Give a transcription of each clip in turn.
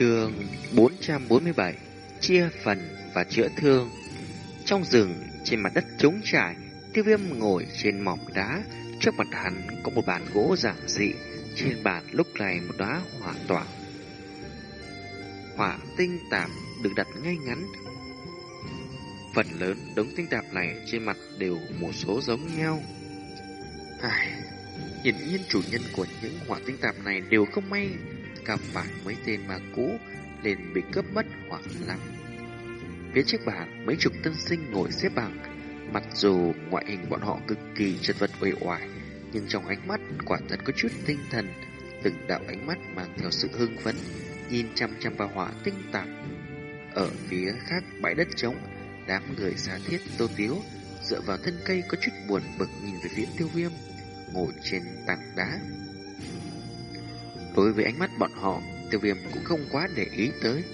Trường 447 Chia phần và chữa thương. Trong rừng, trên mặt đất trống trải Tiêu viêm ngồi trên mỏm đá. Trước mặt hắn có một bàn gỗ giản dị Trên bàn lúc này một đóa hỏa tỏa. Hỏa tinh tạp được đặt ngay ngắn. Phần lớn đống tinh tạp này trên mặt đều một số giống nhau. Ai, Hiển nhiên chủ nhân của những hỏa tinh tạp này đều không may gặp phải mấy tên ma cũ liền bị cướp mất hoặc lăng. Phía trước bàn mấy chục tân sinh ngồi xếp bằng, mặc dù ngoại hình bọn họ cực kỳ chật vật uể oải, nhưng trong ánh mắt quả thật có chút tinh thần, từng đạo ánh mắt mang theo sự hưng phấn, nhìn chăm chăm vào hỏa tinh tạp. Ở phía khác bãi đất trống, đám người xa thiết tô tiếu dựa vào thân cây có chút buồn bực nhìn về phía tiêu viêm ngồi trên tảng đá. Đối với ánh mắt bọn họ, tiêu viêm cũng không quá để ý tới.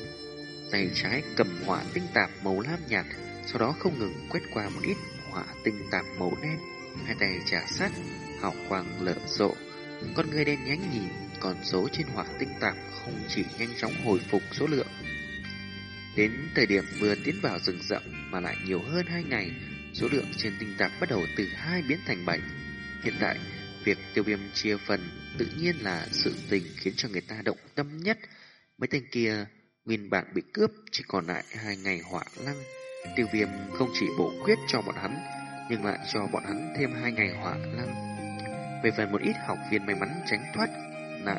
Tay trái cầm hỏa tinh tạp màu lam nhạt, sau đó không ngừng quét qua một ít hỏa tinh tạp màu đen. Hai tay trả sát, hào quang lở rộ. Con người đen nhánh nhìn, còn số trên hỏa tinh tạp không chỉ nhanh chóng hồi phục số lượng. Đến thời điểm vừa tiến vào rừng rậm mà lại nhiều hơn hai ngày, số lượng trên tinh tạp bắt đầu từ hai biến thành bảy. Hiện tại, việc tiêu viêm chia phần tự nhiên là sự tình khiến cho người ta động tâm nhất. Mấy tên kia nguyên bản bị cướp chỉ còn lại hai ngày hỏa lăng. Tiêu viêm không chỉ bổ quyết cho bọn hắn, nhưng lại cho bọn hắn thêm hai ngày hỏa lăng. Về phần một ít học viên may mắn tránh thoát nạn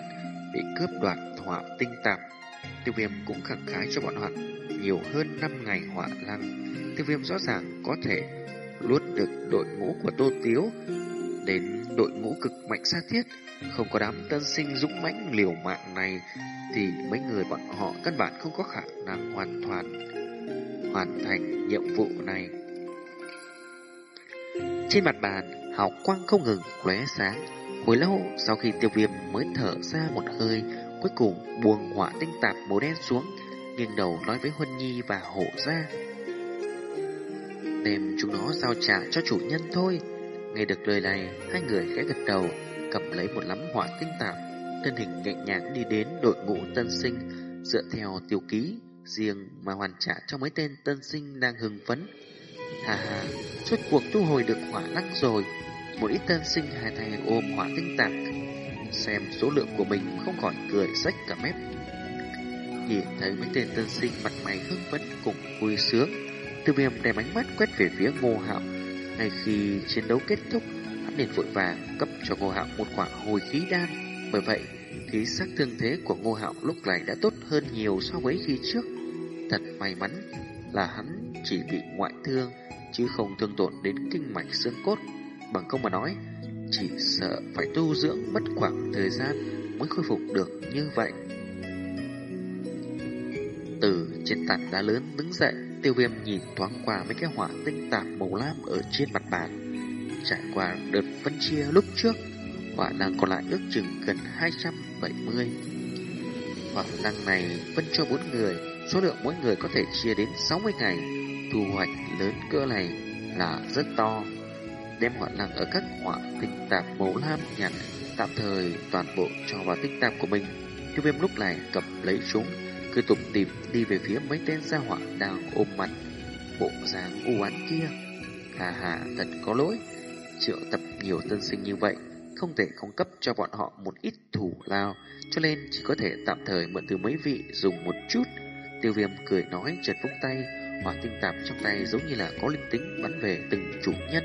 bị cướp đoạt hỏa tinh tạp, tiêu viêm cũng khẳng khái cho bọn họ nhiều hơn 5 ngày hỏa lăng. Tiêu viêm rõ ràng có thể luốt được đội ngũ của Tô Tiếu đến đội ngũ cực mạnh xa thiết, không có đám tân sinh dũng mãnh liều mạng này thì mấy người bọn họ căn bản không có khả năng hoàn toàn hoàn thành nhiệm vụ này. Trên mặt bàn, hào quang không ngừng lóe sáng. Hồi lâu sau khi tiêu viêm mới thở ra một hơi, cuối cùng buông hỏa tinh tạp màu đen xuống, nghiêng đầu nói với Huân Nhi và Hổ ra. Đem chúng nó giao trả cho chủ nhân thôi. Nghe được lời này, hai người khẽ gật đầu, cầm lấy một lắm hỏa tinh tạp, thân hình nhẹ nhàng đi đến đội ngũ tân sinh, dựa theo tiêu ký riêng mà hoàn trả cho mấy tên tân sinh đang hưng phấn. Hà hà, suốt cuộc thu hồi được hỏa năng rồi. Một ít tân sinh hai tay ôm hỏa tinh tạp, xem số lượng của mình không khỏi cười rách cả mép. Nhìn thấy mấy tên tân sinh mặt mày hưng phấn cùng vui sướng, Tiêu viêm đem ánh mắt quét về phía ngô hạo ngay khi chiến đấu kết thúc, hắn liền vội vàng cấp cho Ngô Hạo một quả hồi khí đan. Bởi vậy, khí sắc thương thế của Ngô Hạo lúc này đã tốt hơn nhiều so với khi trước. Thật may mắn là hắn chỉ bị ngoại thương, chứ không thương tổn đến kinh mạch xương cốt. Bằng không mà nói, chỉ sợ phải tu dưỡng mất khoảng thời gian mới khôi phục được như vậy. Từ trên tảng đá lớn đứng dậy, Tiêu viêm nhìn thoáng qua mấy cái hỏa tinh tạp màu lam ở trên mặt bàn. Trải qua đợt phân chia lúc trước, hỏa năng còn lại ước chừng gần 270. Hỏa năng này phân cho bốn người, số lượng mỗi người có thể chia đến 60 ngày. Thu hoạch lớn cỡ này là rất to. Đem hỏa năng ở các hỏa tinh tạp màu lam nhạt tạm thời toàn bộ cho vào tinh tạp của mình. Tiêu viêm lúc này cầm lấy súng cứ tục tìm đi về phía mấy tên gia hỏa đang ôm mặt bộ dáng u án kia. Hà hà, thật có lỗi. Triệu tập nhiều tân sinh như vậy, không thể không cấp cho bọn họ một ít thủ lao, cho nên chỉ có thể tạm thời mượn từ mấy vị dùng một chút. Tiêu viêm cười nói chợt vung tay, hỏa tinh tạp trong tay giống như là có linh tính bắn về từng chủ nhân.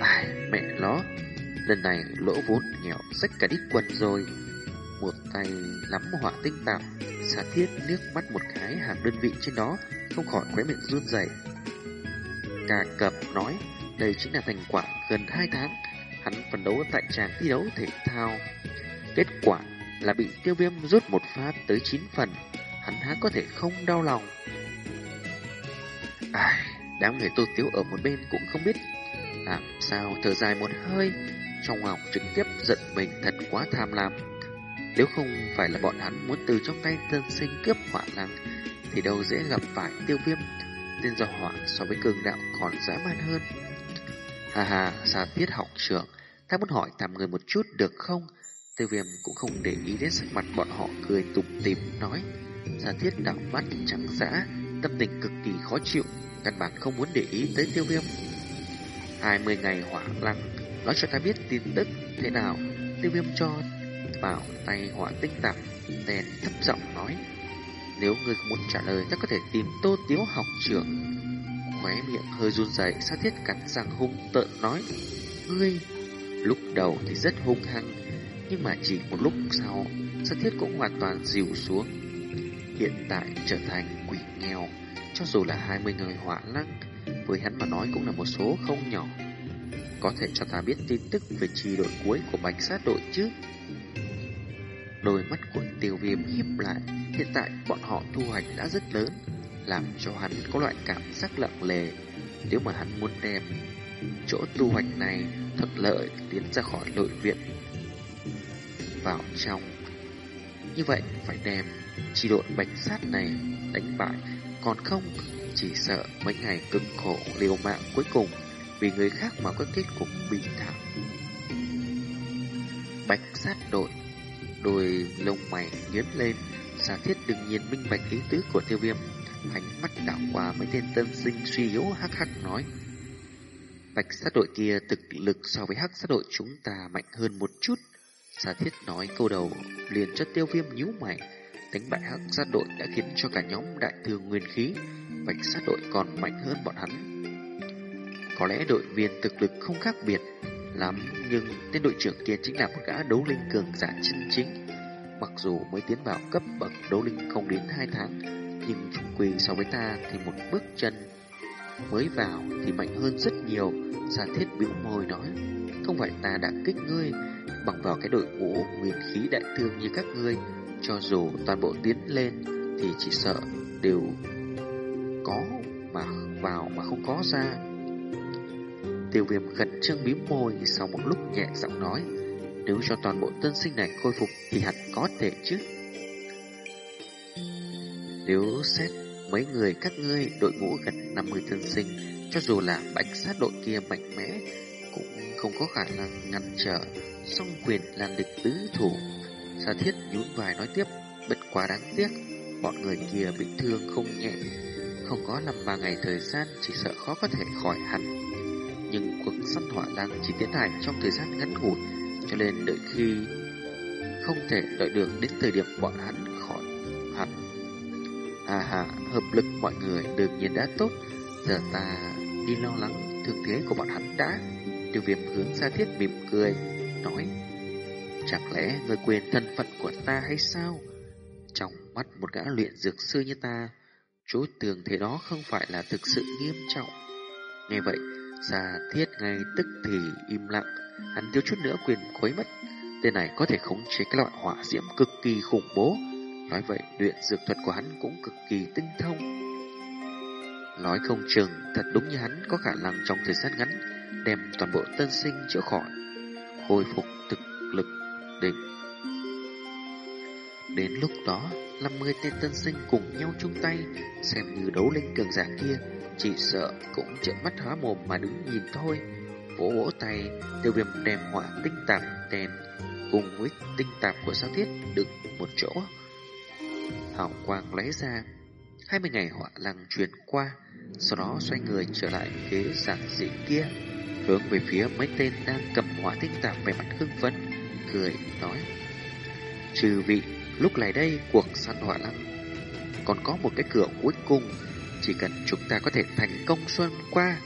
Ai, mẹ nó, lần này lỗ vốn nghèo rách cả đít quần rồi. Một tay nắm hỏa tinh tạo, Xà thiết liếc mắt một cái hàng đơn vị trên đó, không khỏi khóe miệng run rẩy. Cà cập nói, đây chính là thành quả gần hai tháng, hắn phấn đấu tại tràng thi đấu thể thao. Kết quả là bị tiêu viêm rút một phát tới chín phần, hắn há có thể không đau lòng. Ai, đám người tô tiếu ở một bên cũng không biết làm sao thở dài một hơi, trong lòng trực tiếp giận mình thật quá tham lam. Nếu không phải là bọn hắn muốn từ trong tay tân sinh cướp hỏa lăng, thì đâu dễ gặp phải tiêu viêm. Tên do hỏa so với cường đạo còn dã man hơn. Hà hà, xa tiết học trưởng, ta muốn hỏi tạm người một chút được không? Tiêu viêm cũng không để ý đến sắc mặt bọn họ cười tủm tỉm nói. Giả thiết đảo mắt trắng dã, tâm tình cực kỳ khó chịu, căn bản không muốn để ý tới tiêu viêm. 20 ngày hỏa lăng, nói cho ta biết tin tức thế nào, tiêu viêm cho vào tay hỏa tinh tạp, đèn thấp giọng nói. Nếu ngươi muốn trả lời, ta có thể tìm tô tiếu học trưởng. Khóe miệng hơi run rẩy, sát thiết cắn răng hung tợn nói. Ngươi, lúc đầu thì rất hung hăng, nhưng mà chỉ một lúc sau, sát thiết cũng hoàn toàn dịu xuống. Hiện tại trở thành quỷ nghèo, cho dù là 20 người hỏa lăng, với hắn mà nói cũng là một số không nhỏ. Có thể cho ta biết tin tức về trì đội cuối của bạch sát đội chứ? Đôi mắt của tiêu viêm hiếp lại, hiện tại bọn họ thu hoạch đã rất lớn, làm cho hắn có loại cảm giác lặng lề. Nếu mà hắn muốn đem chỗ thu hoạch này thuận lợi tiến ra khỏi nội viện vào trong. Như vậy phải đem chi đội bạch sát này đánh bại, còn không chỉ sợ mấy ngày cực khổ liều mạng cuối cùng vì người khác mà có kết cục bi thảm. Bạch sát đội, đôi lông mày nhớn lên, giả thiết đương nhiên minh bạch ý tứ của tiêu viêm, ánh mắt đảo qua mấy tên tân sinh suy yếu hắc hắc nói. Bạch sát đội kia thực lực so với hắc sát đội chúng ta mạnh hơn một chút. Giả thiết nói câu đầu liền cho tiêu viêm nhíu mày. Đánh bại hắc sát đội đã khiến cho cả nhóm đại thương nguyên khí. Bạch sát đội còn mạnh hơn bọn hắn. Có lẽ đội viên thực lực không khác biệt lắm, nhưng tên đội trưởng kia chính là một gã đấu linh cường giả chân chính. Mặc dù mới tiến vào cấp bậc đấu linh không đến hai tháng, nhưng chung quy so với ta thì một bước chân mới vào thì mạnh hơn rất nhiều. Giả thiết biểu môi nói, không phải ta đã kích ngươi, bằng vào cái đội ngũ nguyên khí đại thương như các ngươi, cho dù toàn bộ tiến lên thì chỉ sợ đều có mà vào mà không có ra. Tiêu viêm khẩn trương bím môi sau một lúc nhẹ giọng nói, nếu cho toàn bộ tân sinh này khôi phục thì hẳn có thể chứ. Nếu xét mấy người các ngươi đội ngũ gần 50 tân sinh, cho dù là bạch sát đội kia mạnh mẽ, cũng không có khả năng ngăn trở song quyền làm địch tứ thủ. Sa thiết nhún vài nói tiếp, bất quá đáng tiếc, bọn người kia bị thương không nhẹ, không có năm ba ngày thời gian chỉ sợ khó có thể khỏi hẳn. Nhưng cuộc săn hỏa đang chỉ tiến hành trong thời gian ngắn ngủi, cho nên đợi khi không thể đợi được đến thời điểm bọn hắn khỏi hẳn. À hà, hợp lực mọi người đương nhiên đã tốt, giờ ta đi lo lắng thực thế của bọn hắn đã. Tiêu viêm hướng ra thiết mỉm cười, nói Chẳng lẽ người quên thân phận của ta hay sao? Trong mắt một gã luyện dược sư như ta, chú tường thế đó không phải là thực sự nghiêm trọng. Nghe vậy, Gia thiết ngay tức thì im lặng, hắn thiếu chút nữa quyền khuấy mất. Tên này có thể khống chế cái loại hỏa diễm cực kỳ khủng bố. Nói vậy, luyện dược thuật của hắn cũng cực kỳ tinh thông. Nói không chừng, thật đúng như hắn có khả năng trong thời gian ngắn đem toàn bộ tân sinh chữa khỏi, khôi phục thực lực đỉnh. Đến lúc đó, 50 tên tân sinh cùng nhau chung tay, xem như đấu linh cường giả kia, chỉ sợ cũng trợn mắt hóa mồm mà đứng nhìn thôi. Vỗ vỗ tay, tiêu viêm đem hỏa tinh tạp đèn cùng với tinh tạp của sao thiết đựng một chỗ. Hào quang lấy ra, 20 ngày hỏa lăng truyền qua, sau đó xoay người trở lại ghế giản dị kia, hướng về phía mấy tên đang cầm hỏa tinh tạp về mặt hưng phấn, cười nói: "Trừ vị, lúc này đây cuộc săn hỏa lăng còn có một cái cửa cuối cùng, chỉ cần chúng ta có thể thành công xuân qua,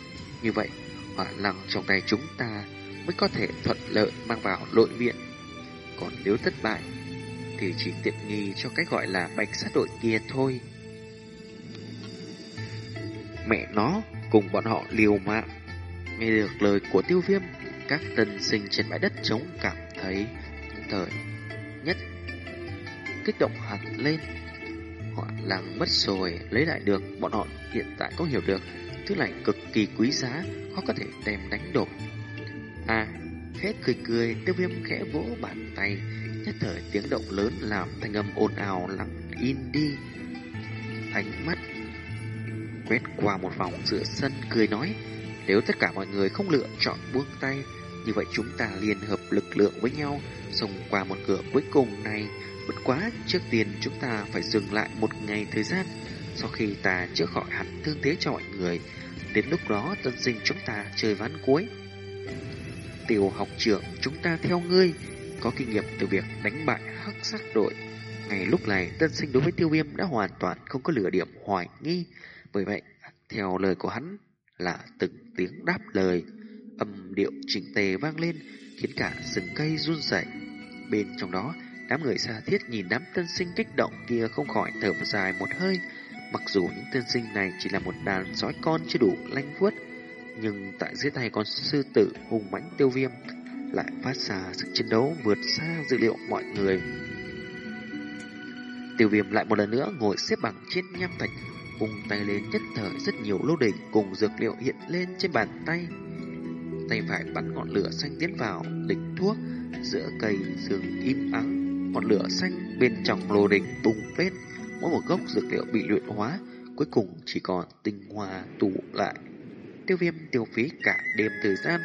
như vậy hỏa lăng trong tay chúng ta mới có thể thuận lợi mang vào nội viện. Còn nếu thất bại thì chỉ tiện nghi cho cái gọi là bạch sát đội kia thôi." Mẹ nó cùng bọn họ liều mạng. Nghe được lời của tiêu viêm, các tân sinh trên bãi đất trống cảm thấy thời nhất kích động hẳn lên. Họ làm mất rồi, lấy lại được, bọn họ hiện tại có hiểu được, thứ này cực kỳ quý giá, khó có thể đem đánh đổi. À, hết cười cười, tiêu viêm khẽ vỗ bàn tay, nhất thời tiếng động lớn làm thanh âm ồn ào lặng in đi. Ánh mắt quét qua một vòng giữa sân cười nói, nếu tất cả mọi người không lựa chọn buông tay, Như vậy chúng ta liên hợp lực lượng với nhau, xông qua một cửa cuối cùng này. Bất quá, trước tiên chúng ta phải dừng lại một ngày thời gian. Sau khi ta chữa khỏi hẳn thương thế cho mọi người, đến lúc đó tân sinh chúng ta chơi ván cuối. Tiểu học trưởng chúng ta theo ngươi, có kinh nghiệm từ việc đánh bại hắc sát đội. Ngày lúc này, tân sinh đối với tiêu viêm đã hoàn toàn không có lửa điểm hoài nghi. Bởi vậy, theo lời của hắn là từng tiếng đáp lời, âm điệu chỉnh tề vang lên, khiến cả rừng cây run rẩy. Bên trong đó, đám người xa thiết nhìn đám tân sinh kích động kia không khỏi thở dài một hơi. Mặc dù những tân sinh này chỉ là một đàn sói con chưa đủ lanh vuốt, nhưng tại dưới tay con sư tử hùng mãnh tiêu viêm lại phát ra sức chiến đấu vượt xa dự liệu mọi người. Tiêu viêm lại một lần nữa ngồi xếp bằng trên nham thạch, vùng tay lên nhất thời rất nhiều lô đỉnh cùng dược liệu hiện lên trên bàn tay. Tay phải bắn ngọn lửa xanh tiến vào đỉnh thuốc giữa cây rừng im ắng. Ngọn lửa xanh bên trong lô đỉnh bùng lên, mỗi một gốc dược liệu bị luyện hóa, cuối cùng chỉ còn tinh hoa tụ lại. Tiêu viêm tiêu phí cả đêm thời gian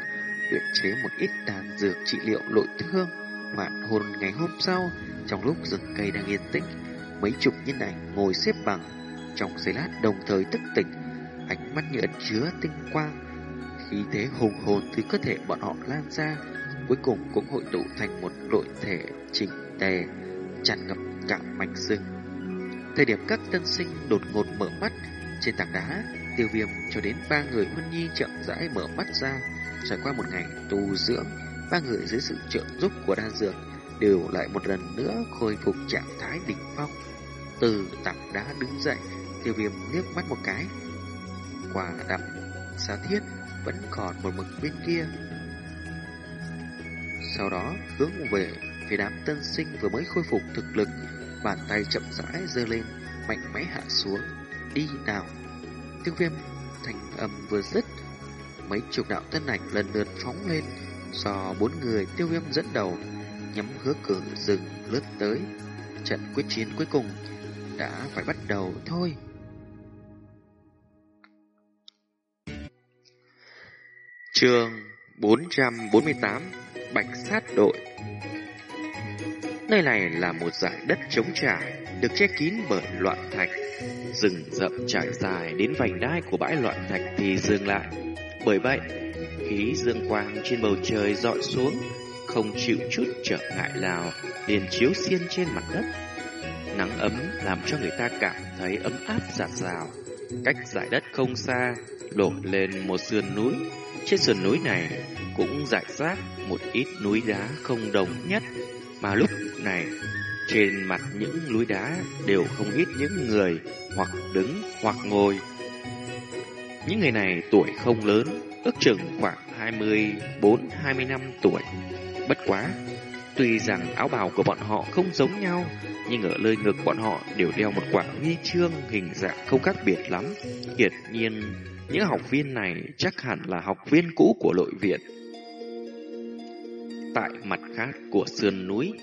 luyện chế một ít đan dược trị liệu nội thương. Vạn hồn ngày hôm sau, trong lúc rừng cây đang yên tĩnh, mấy chục nhân ảnh ngồi xếp bằng trong giây lát đồng thời thức tỉnh, ánh mắt như ẩn chứa tinh quang, khí thế hùng hồn từ cơ thể bọn họ lan ra, cuối cùng cũng hội tụ thành một đội thể chỉnh đè chặn ngập cả mảnh rừng. Thời điểm các tân sinh đột ngột mở mắt trên tảng đá, tiêu viêm cho đến ba người huân nhi chậm rãi mở mắt ra, trải qua một ngày tu dưỡng, ba người dưới sự trợ giúp của đan dược đều lại một lần nữa khôi phục trạng thái đỉnh phong. Từ tảng đá đứng dậy, tiêu viêm liếc mắt một cái. Quả đậm, xa thiết vẫn còn một mực bên kia. Sau đó hướng về phía đám tân sinh vừa mới khôi phục thực lực, bàn tay chậm rãi giơ lên, mạnh mẽ hạ xuống. Đi nào! Tiêu viêm thành âm vừa dứt, mấy chục đạo thân ảnh lần lượt phóng lên, do bốn người tiêu viêm dẫn đầu, nhắm hướng cửa rừng lướt tới. Trận quyết chiến cuối cùng đã phải bắt đầu thôi. Trường 448 Bạch sát đội Nơi này là một dải đất trống trải, được che kín bởi loạn thạch. Rừng rậm trải dài đến vành đai của bãi loạn thạch thì dừng lại. Bởi vậy, khí dương quang trên bầu trời dọi xuống, không chịu chút trở ngại nào, liền chiếu xiên trên mặt đất. Nắng ấm làm cho người ta cảm thấy ấm áp giạt rào. Cách dải đất không xa, đổ lên một sườn núi. Trên sườn núi này cũng rải rác một ít núi đá không đồng nhất, mà lúc này trên mặt những núi đá đều không ít những người hoặc đứng hoặc ngồi. Những người này tuổi không lớn, ước chừng khoảng 24-20 năm tuổi. Bất quá, tuy rằng áo bào của bọn họ không giống nhau, nhưng ở nơi ngực bọn họ đều đeo một quả huy chương hình dạng không khác biệt lắm. Hiển nhiên, những học viên này chắc hẳn là học viên cũ của nội viện. Tại mặt khác của sườn núi,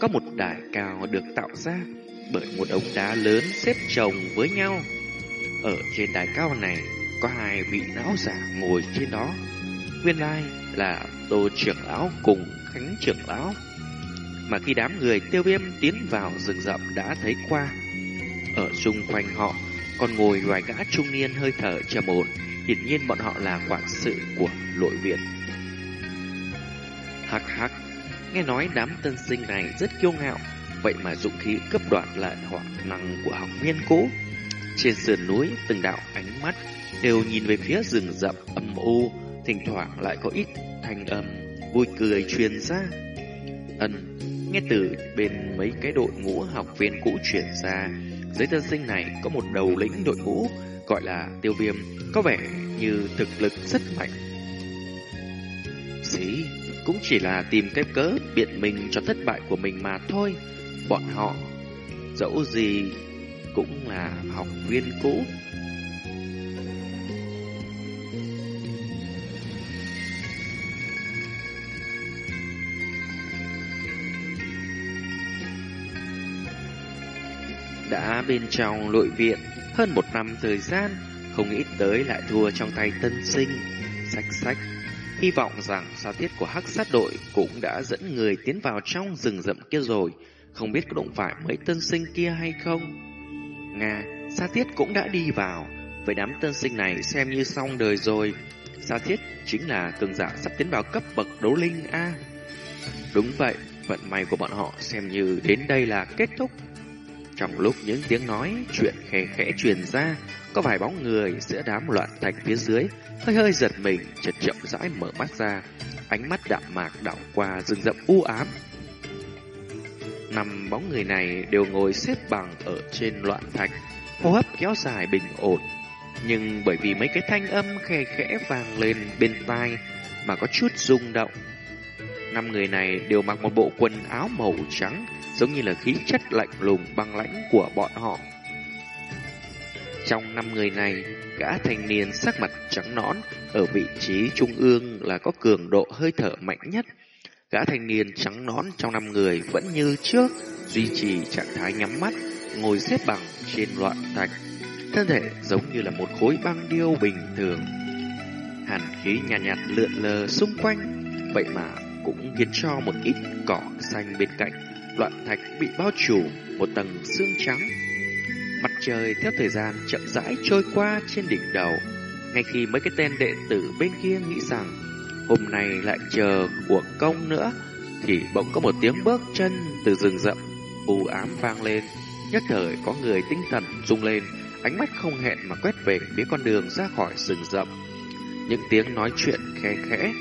có một đài cao được tạo ra bởi một ống đá lớn xếp chồng với nhau. Ở trên đài cao này có hai vị lão giả ngồi trên đó. Nguyên lai là Tô trưởng lão cùng Khánh trưởng lão. Mà khi đám người tiêu viêm tiến vào rừng rậm đã thấy qua. Ở xung quanh họ còn ngồi vài gã trung niên hơi thở trầm ổn, hiển nhiên bọn họ là quản sự của nội viện. Hắc hắc, nghe nói đám tân sinh này rất kiêu ngạo, vậy mà dụng khí cấp đoạt lại hỏa năng của học viên cũ. Trên sườn núi, từng đạo ánh mắt đều nhìn về phía rừng rậm âm u, thỉnh thoảng lại có ít thanh âm vui cười truyền ra. Ân, nghe từ bên mấy cái đội ngũ học viên cũ chuyển ra, dưới tân sinh này có một đầu lĩnh đội ngũ gọi là tiêu viêm, có vẻ như thực lực rất mạnh. sĩ cũng chỉ là tìm cái cớ biện minh cho thất bại của mình mà thôi. Bọn họ, dẫu gì, cũng là học viên cũ. Đã bên trong nội viện hơn một năm thời gian, không nghĩ tới lại thua trong tay tân sinh. Sách sách, hy vọng rằng xa thiết của hắc sát đội cũng đã dẫn người tiến vào trong rừng rậm kia rồi, không biết có đụng phải mấy tân sinh kia hay không. Nga, xa thiết cũng đã đi vào, vậy đám tân sinh này xem như xong đời rồi. Xa thiết chính là cường giả sắp tiến vào cấp bậc đấu linh A. Đúng vậy, vận may của bọn họ xem như đến đây là kết thúc. Trong lúc những tiếng nói chuyện khẽ khẽ truyền ra, có vài bóng người giữa đám loạn thạch phía dưới, hơi hơi giật mình, chợt chậm rãi mở mắt ra, ánh mắt đạm mạc đảo qua rừng rậm u ám. Năm bóng người này đều ngồi xếp bằng ở trên loạn thạch, hô hấp kéo dài bình ổn. Nhưng bởi vì mấy cái thanh âm khe khẽ vang lên bên tai mà có chút rung động. Năm người này đều mặc một bộ quần áo màu trắng, giống như là khí chất lạnh lùng băng lãnh của bọn họ. Trong năm người này, gã thanh niên sắc mặt trắng nõn ở vị trí trung ương là có cường độ hơi thở mạnh nhất. Gã thanh niên trắng nõn trong năm người vẫn như trước, duy trì trạng thái nhắm mắt, ngồi xếp bằng trên loạn thạch. Thân thể giống như là một khối băng điêu bình thường. Hàn khí nhạt, nhạt lượn lờ xung quanh, vậy mà cũng khiến cho một ít cỏ xanh bên cạnh loạn thạch bị bao trùm một tầng xương trắng. Mặt trời theo thời gian chậm rãi trôi qua trên đỉnh đầu, ngay khi mấy cái tên đệ tử bên kia nghĩ rằng hôm nay lại chờ của công nữa, thì bỗng có một tiếng bước chân từ rừng rậm u ám vang lên. Nhất thời có người tinh thần rung lên, ánh mắt không hẹn mà quét về phía con đường ra khỏi rừng rậm. Những tiếng nói chuyện khe khẽ,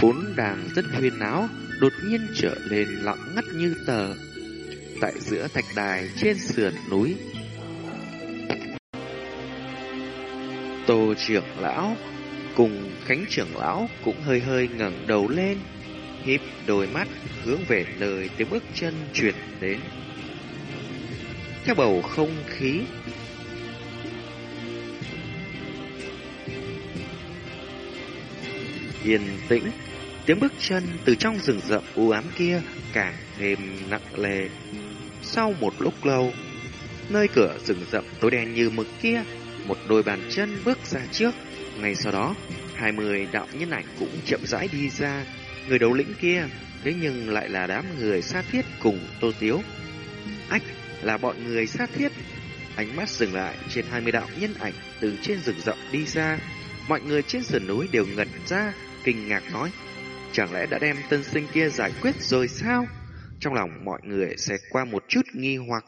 vốn đang rất huyên náo, đột nhiên trở lên lặng ngắt như tờ. Tại giữa thạch đài trên sườn núi, Tô trưởng lão cùng Khánh trưởng lão cũng hơi hơi ngẩng đầu lên, híp đôi mắt hướng về lời tiếng bước chân chuyển đến. Theo bầu không khí yên tĩnh, tiếng bước chân từ trong rừng rậm u ám kia càng thêm nặng nề. Sau một lúc lâu, nơi cửa rừng rậm tối đen như mực kia một đôi bàn chân bước ra trước. Ngay sau đó, hai mươi đạo nhân ảnh cũng chậm rãi đi ra. Người đầu lĩnh kia, thế nhưng lại là đám người xa thiết cùng Tô Tiếu. Ách là bọn người xa thiết. Ánh mắt dừng lại trên hai mươi đạo nhân ảnh từ trên rừng rậm đi ra. Mọi người trên sườn núi đều ngẩn ra, kinh ngạc nói. Chẳng lẽ đã đem tân sinh kia giải quyết rồi sao? Trong lòng mọi người sẽ qua một chút nghi hoặc,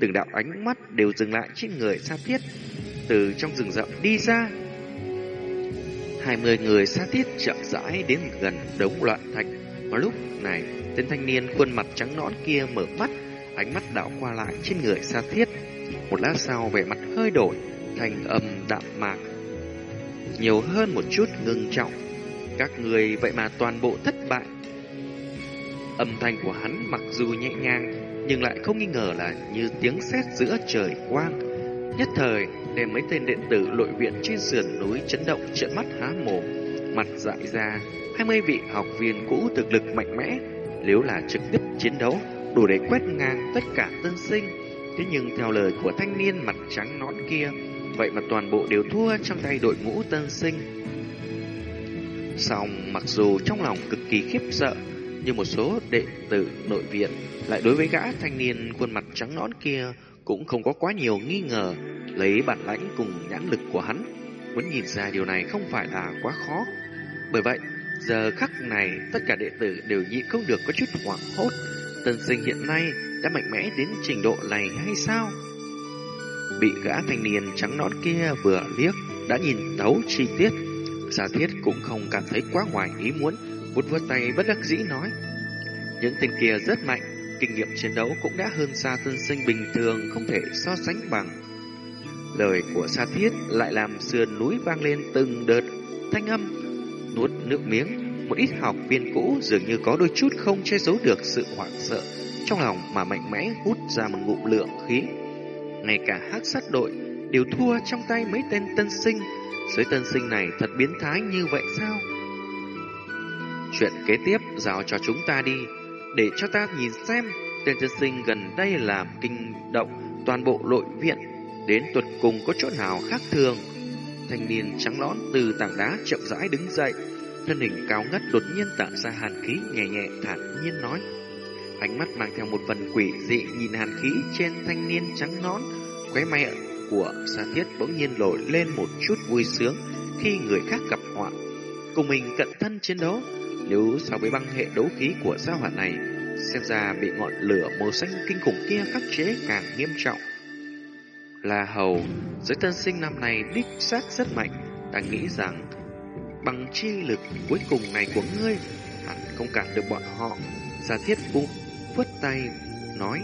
từng đạo ánh mắt đều dừng lại trên người xa thiết từ trong rừng rậm đi ra. Hai mươi người xa thiết chậm rãi đến gần đống loạn thạch. Mà lúc này, tên thanh niên khuôn mặt trắng nõn kia mở mắt, ánh mắt đảo qua lại trên người xa thiết. Một lát sau vẻ mặt hơi đổi, thành âm đạm mạc. Nhiều hơn một chút ngưng trọng. Các người vậy mà toàn bộ thất bại. Âm thanh của hắn mặc dù nhẹ nhàng, nhưng lại không nghi ngờ là như tiếng sét giữa trời quang. Nhất thời, đem mấy tên điện tử nội viện trên sườn núi chấn động trợn mắt há mồm, mặt dại ra, hai mươi vị học viên cũ thực lực mạnh mẽ, nếu là trực tiếp chiến đấu, đủ để quét ngang tất cả tân sinh. Thế nhưng theo lời của thanh niên mặt trắng nõn kia, vậy mà toàn bộ đều thua trong tay đội ngũ tân sinh. Song mặc dù trong lòng cực kỳ khiếp sợ, nhưng một số đệ tử nội viện lại đối với gã thanh niên khuôn mặt trắng nõn kia cũng không có quá nhiều nghi ngờ, lấy bản lãnh cùng nhãn lực của hắn, muốn nhìn ra điều này không phải là quá khó. Bởi vậy, giờ khắc này tất cả đệ tử đều nhịn không được có chút hoảng hốt. Tân sinh hiện nay đã mạnh mẽ đến trình độ này hay sao? Bị gã thanh niên trắng nõn kia vừa liếc đã nhìn thấu chi tiết. Giả thiết cũng không cảm thấy quá ngoài ý muốn, vút vuốt tay bất đắc dĩ nói. Những tên kia rất mạnh, kinh nghiệm chiến đấu cũng đã hơn xa tân sinh bình thường không thể so sánh bằng. Lời của Sa Thiết lại làm sườn núi vang lên từng đợt thanh âm, nuốt nước miếng. Một ít học viên cũ dường như có đôi chút không che giấu được sự hoảng sợ trong lòng mà mạnh mẽ hút ra một ngụm lượng khí. Ngay cả hắc sát đội đều thua trong tay mấy tên tân sinh. Giới tân sinh này thật biến thái như vậy sao? Chuyện kế tiếp giao cho chúng ta đi, để cho ta nhìn xem tên tân sinh gần đây làm kinh động toàn bộ nội viện đến tuột cùng có chỗ nào khác thường. Thanh niên trắng lõn từ tảng đá chậm rãi đứng dậy, thân hình cao ngất đột nhiên tạo ra hàn khí nhẹ nhẹ thản nhiên nói. Ánh mắt mang theo một phần quỷ dị nhìn hàn khí trên thanh niên trắng nón, khóe mẹ của Sa Thiết bỗng nhiên nổi lên một chút vui sướng khi người khác gặp họa. Cùng mình cận thân chiến đấu, nếu so với băng hệ đấu khí của gia hỏa này, xem ra bị ngọn lửa màu xanh kinh khủng kia khắc chế càng nghiêm trọng. Là hầu, giới tân sinh năm này đích xác rất mạnh, ta nghĩ rằng bằng chi lực cuối cùng này của ngươi hẳn không cản được bọn họ. Gia Thiết cũng vứt tay nói,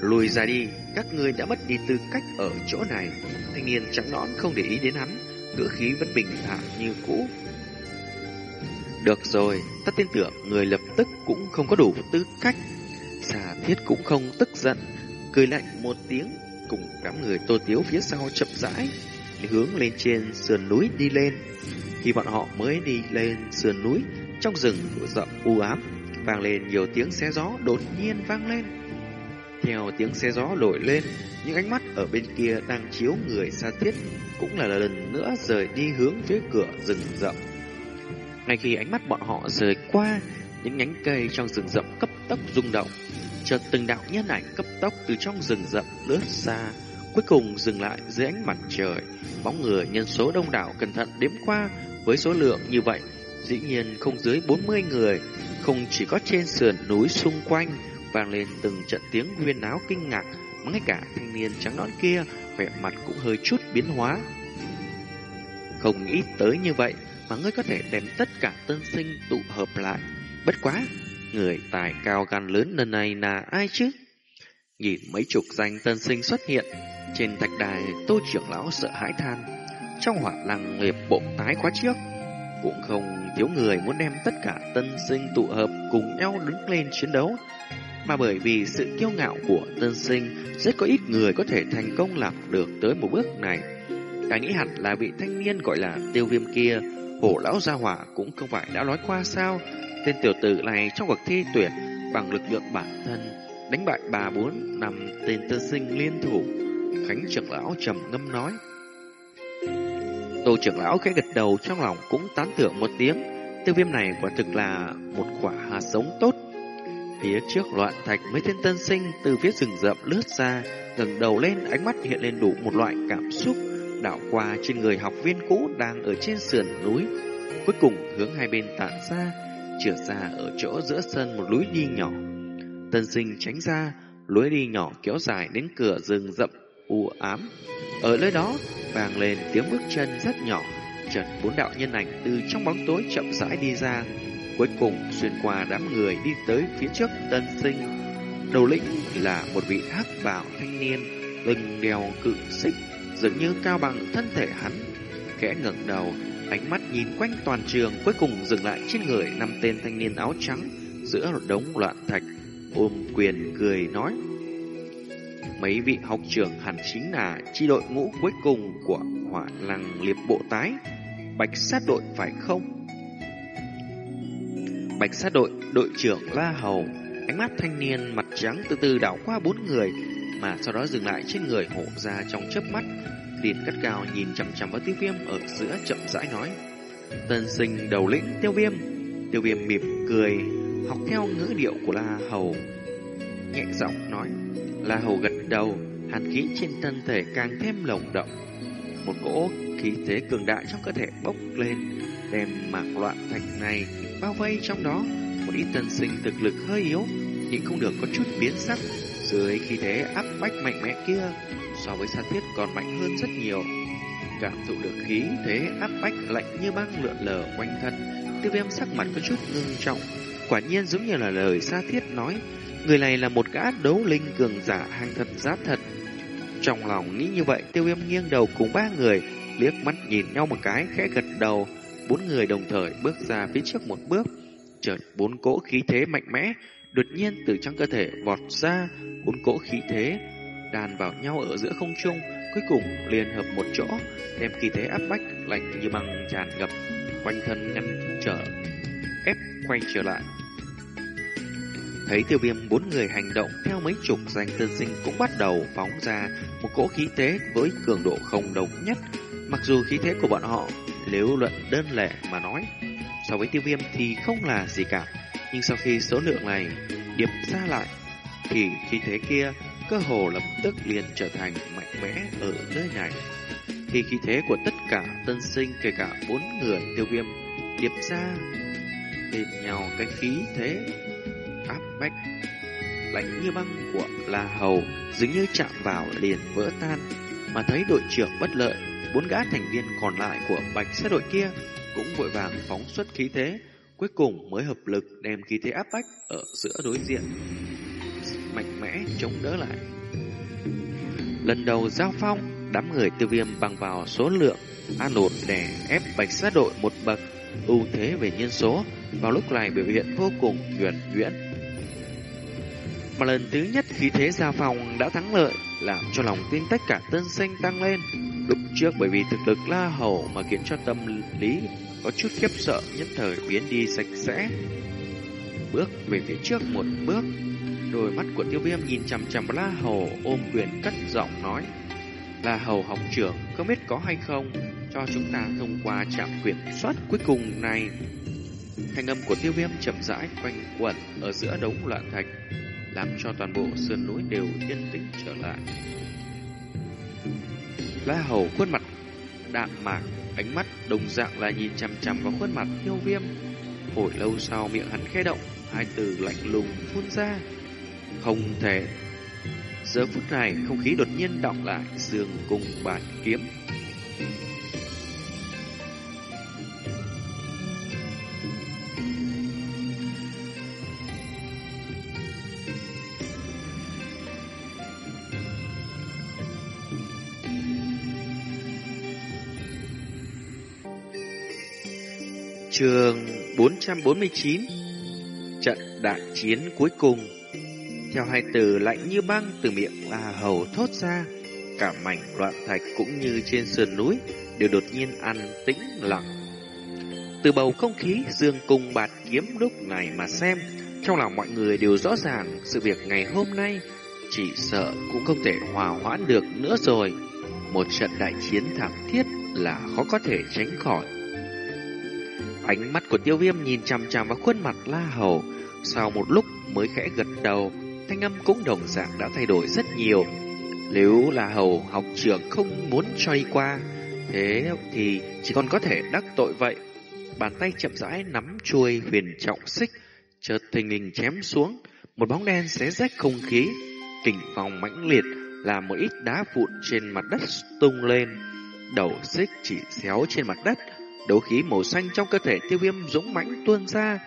lùi ra đi, các ngươi đã mất đi tư cách ở chỗ này. Thanh niên trắng nõn không để ý đến hắn, ngữ khí vẫn bình thản như cũ. Được rồi, ta tin tưởng người lập tức cũng không có đủ tư cách. Xà thiết cũng không tức giận, cười lạnh một tiếng, cùng đám người tô tiếu phía sau chậm rãi, hướng lên trên sườn núi đi lên. Khi bọn họ mới đi lên sườn núi, trong rừng rộng u ám, vang lên nhiều tiếng xé gió đột nhiên vang lên. Theo tiếng xe gió nổi lên, những ánh mắt ở bên kia đang chiếu người xa thiết cũng là lần nữa rời đi hướng phía cửa rừng rậm. Ngay khi ánh mắt bọn họ rời qua, những nhánh cây trong rừng rậm cấp tốc rung động, chợt từng đạo nhân ảnh cấp tốc từ trong rừng rậm lướt xa, cuối cùng dừng lại dưới ánh mặt trời. Bóng người nhân số đông đảo cẩn thận đếm qua với số lượng như vậy, dĩ nhiên không dưới 40 người, không chỉ có trên sườn núi xung quanh vang lên từng trận tiếng huyên náo kinh ngạc, mà ngay cả thanh niên trắng nõn kia vẻ mặt cũng hơi chút biến hóa. Không nghĩ tới như vậy mà ngươi có thể đem tất cả tân sinh tụ hợp lại. Bất quá, người tài cao gan lớn lần này là ai chứ? Nhìn mấy chục danh tân sinh xuất hiện, trên thạch đài tô trưởng lão sợ hãi than. Trong hỏa lăng nghiệp bộ tái khóa trước, cũng không thiếu người muốn đem tất cả tân sinh tụ hợp cùng nhau đứng lên chiến đấu mà bởi vì sự kiêu ngạo của tân sinh, rất có ít người có thể thành công làm được tới một bước này. Ta nghĩ hẳn là vị thanh niên gọi là tiêu viêm kia, hổ lão gia hỏa cũng không phải đã nói qua sao. Tên tiểu tử này trong cuộc thi tuyển bằng lực lượng bản thân, đánh bại ba bốn năm tên tân sinh liên thủ. Khánh trưởng lão trầm ngâm nói. Tô trưởng lão khẽ gật đầu trong lòng cũng tán thưởng một tiếng. Tiêu viêm này quả thực là một quả hạt giống tốt Phía trước loạn thạch mấy tên tân sinh từ phía rừng rậm lướt ra, ngẩng đầu lên ánh mắt hiện lên đủ một loại cảm xúc, đảo qua trên người học viên cũ đang ở trên sườn núi. Cuối cùng hướng hai bên tản ra, trượt ra ở chỗ giữa sân một lối đi nhỏ. Tân sinh tránh ra, lối đi nhỏ kéo dài đến cửa rừng rậm u ám. Ở nơi đó, vang lên tiếng bước chân rất nhỏ, chợt bốn đạo nhân ảnh từ trong bóng tối chậm rãi đi ra, Cuối cùng xuyên qua đám người đi tới phía trước tân sinh. Đầu lĩnh là một vị hắc bào thanh niên, lưng đeo cự xích, dường như cao bằng thân thể hắn. Khẽ ngẩng đầu, ánh mắt nhìn quanh toàn trường cuối cùng dừng lại trên người năm tên thanh niên áo trắng giữa một đống loạn thạch, ôm quyền cười nói. Mấy vị học trưởng hẳn chính là chi đội ngũ cuối cùng của hỏa lăng liệp bộ tái, bạch sát đội phải không? Bạch sát đội, đội trưởng La Hầu, ánh mắt thanh niên mặt trắng từ từ đảo qua bốn người, mà sau đó dừng lại trên người hổ ra trong chớp mắt, liền cắt cao nhìn chằm chằm vào tiêu viêm ở giữa chậm rãi nói. Tân sinh đầu lĩnh tiêu viêm, tiêu viêm mỉm cười, học theo ngữ điệu của La Hầu. Nhẹ giọng nói, La Hầu gật đầu, hàn khí trên thân thể càng thêm lồng động Một cỗ khí thế cường đại trong cơ thể bốc lên, đem mạc loạn thạch này bao vây trong đó. Một ít tân sinh thực lực hơi yếu, nhưng không được có chút biến sắc. Dưới khí thế áp bách mạnh mẽ kia, so với sa thiết còn mạnh hơn rất nhiều. Cảm thụ được khí thế áp bách lạnh như băng lượn lờ quanh thân, tiêu viêm sắc mặt có chút ngưng trọng. Quả nhiên giống như là lời sa thiết nói, người này là một gã đấu linh cường giả hàng thật giá thật. Trong lòng nghĩ như vậy, tiêu viêm nghiêng đầu cùng ba người, liếc mắt nhìn nhau một cái, khẽ gật đầu, Bốn người đồng thời bước ra phía trước một bước, chợt bốn cỗ khí thế mạnh mẽ đột nhiên từ trong cơ thể vọt ra, bốn cỗ khí thế đàn vào nhau ở giữa không trung, cuối cùng liên hợp một chỗ, đem khí thế áp bách lạnh như băng tràn ngập quanh thân ngăn trở, ép quay trở lại. Thấy tiêu viêm bốn người hành động theo mấy chục danh tân sinh cũng bắt đầu phóng ra một cỗ khí thế với cường độ không đồng nhất. Mặc dù khí thế của bọn họ nếu luận đơn lẻ mà nói, so với tiêu viêm thì không là gì cả. Nhưng sau khi số lượng này điệp ra lại, thì khí thế kia cơ hồ lập tức liền trở thành mạnh mẽ ở nơi này. Khi khí thế của tất cả tân sinh kể cả bốn người tiêu viêm điệp ra bên nhau cái khí thế áp bách lạnh như băng của La Hầu dường như chạm vào liền vỡ tan mà thấy đội trưởng bất lợi bốn gã thành viên còn lại của bạch xe đội kia cũng vội vàng phóng xuất khí thế, cuối cùng mới hợp lực đem khí thế áp bách ở giữa đối diện, mạnh mẽ chống đỡ lại. Lần đầu giao phong, đám người tiêu viêm bằng vào số lượng an ổn đè ép bạch sát đội một bậc, ưu thế về nhân số, vào lúc này biểu hiện vô cùng nhuần nhuyễn mà lần thứ nhất khí thế giao phòng đã thắng lợi làm cho lòng tin tất cả tân sinh tăng lên. Lúc trước bởi vì thực lực la hầu mà khiến cho tâm lý có chút khiếp sợ nhất thời biến đi sạch sẽ. Bước về phía trước một bước đôi mắt của tiêu viêm nhìn chằm chằm la hầu ôm quyền cất giọng nói La Hầu học trưởng có biết có hay không? Cho chúng ta thông qua trạm quyền soát cuối cùng này. Thanh âm của tiêu viêm chậm rãi quanh quẩn ở giữa đống loạn thạch, làm cho toàn bộ sườn núi đều yên tĩnh trở lại. La Hầu khuôn mặt đạm mạc, ánh mắt đồng dạng là nhìn chằm chằm vào khuôn mặt tiêu viêm. Hồi lâu sau miệng hắn khẽ động, hai từ lạnh lùng phun ra. Không thể Giờ phút này, không khí đột nhiên động lại, dương cùng bản kiếm. Trường 449 Trận đại chiến cuối cùng theo hai từ lạnh như băng từ miệng La Hầu thốt ra, cả mảnh loạn thạch cũng như trên sườn núi đều đột nhiên an tĩnh lặng. Từ bầu không khí dương cung bạt kiếm lúc này mà xem, trong lòng mọi người đều rõ ràng sự việc ngày hôm nay chỉ sợ cũng không thể hòa hoãn được nữa rồi. Một trận đại chiến thảm thiết là khó có thể tránh khỏi. Ánh mắt của tiêu viêm nhìn chằm chằm vào khuôn mặt La Hầu, sau một lúc mới khẽ gật đầu, thanh âm cũng đồng dạng đã thay đổi rất nhiều. Nếu là hầu học trưởng không muốn cho đi qua, thế thì chỉ còn có thể đắc tội vậy. Bàn tay chậm rãi nắm chuôi huyền trọng xích, chợt thình lình chém xuống, một bóng đen xé rách không khí, kình phong mãnh liệt làm một ít đá vụn trên mặt đất tung lên. Đầu xích chỉ xéo trên mặt đất, đấu khí màu xanh trong cơ thể tiêu viêm dũng mãnh tuôn ra.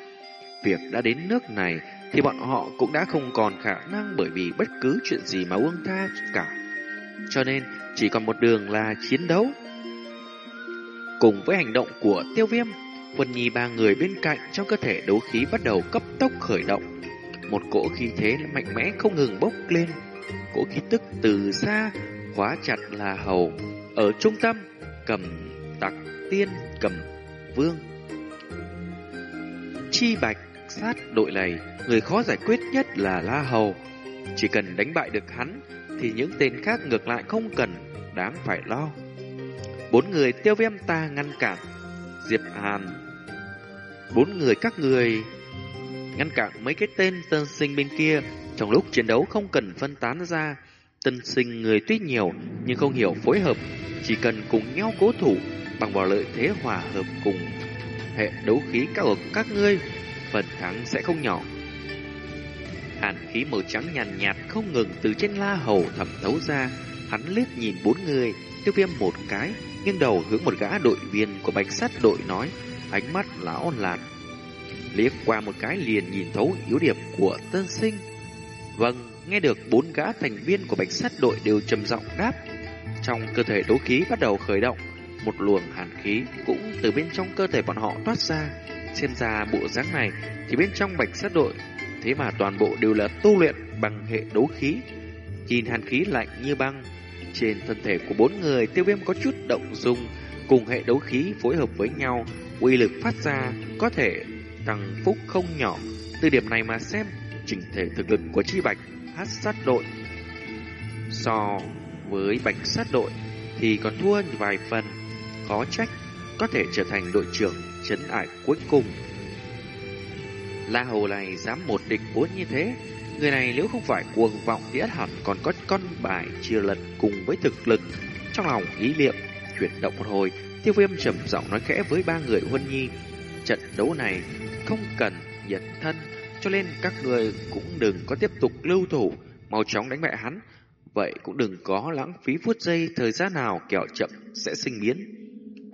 Việc đã đến nước này, thì bọn họ cũng đã không còn khả năng bởi vì bất cứ chuyện gì mà uông tha cả. Cho nên chỉ còn một đường là chiến đấu. Cùng với hành động của tiêu viêm, Quân Nhi ba người bên cạnh trong cơ thể đấu khí bắt đầu cấp tốc khởi động. Một cỗ khí thế mạnh mẽ không ngừng bốc lên. Cỗ khí tức từ xa khóa chặt là hầu. Ở trung tâm cầm tặc tiên cầm vương. Chi bạch sát đội này người khó giải quyết nhất là La Hầu. Chỉ cần đánh bại được hắn, thì những tên khác ngược lại không cần, đáng phải lo. Bốn người tiêu viêm ta ngăn cản. Diệp Hàn. Bốn người các người ngăn cản mấy cái tên tân sinh bên kia. Trong lúc chiến đấu không cần phân tán ra. Tân sinh người tuy nhiều nhưng không hiểu phối hợp. Chỉ cần cùng nhau cố thủ bằng vào lợi thế hòa hợp cùng hệ đấu khí cao ở các ngươi. Phần thắng sẽ không nhỏ. Hàn khí màu trắng nhàn nhạt, nhạt không ngừng từ trên la hầu thẩm thấu ra. Hắn liếc nhìn bốn người, tiêu viêm một cái, nghiêng đầu hướng một gã đội viên của bạch sắt đội nói, ánh mắt lão lạt. Liếc qua một cái liền nhìn thấu yếu điểm của tân sinh. Vâng, nghe được bốn gã thành viên của bạch sắt đội đều trầm giọng đáp. Trong cơ thể đấu khí bắt đầu khởi động, một luồng hàn khí cũng từ bên trong cơ thể bọn họ toát ra. Xem ra bộ dáng này thì bên trong bạch sát đội Thế mà toàn bộ đều là tu luyện bằng hệ đấu khí. Nhìn hàn khí lạnh như băng, trên thân thể của bốn người tiêu viêm có chút động dung, cùng hệ đấu khí phối hợp với nhau, uy lực phát ra có thể tăng phúc không nhỏ. Từ điểm này mà xem, chỉnh thể thực lực của chi bạch hát sát đội so với bạch sát đội thì còn thua vài phần, khó trách có thể trở thành đội trưởng chấn ải cuối cùng. La hầu này dám một địch bốn như thế, người này nếu không phải cuồng vọng thì ắt hẳn còn có con bài chia lật cùng với thực lực. Trong lòng ý niệm chuyển động một hồi, Tiêu Viêm trầm giọng nói khẽ với ba người Huân Nhi, trận đấu này không cần nhận thân, cho nên các người cũng đừng có tiếp tục lưu thủ, mau chóng đánh bại hắn. Vậy cũng đừng có lãng phí phút giây thời gian nào kẻo chậm sẽ sinh biến.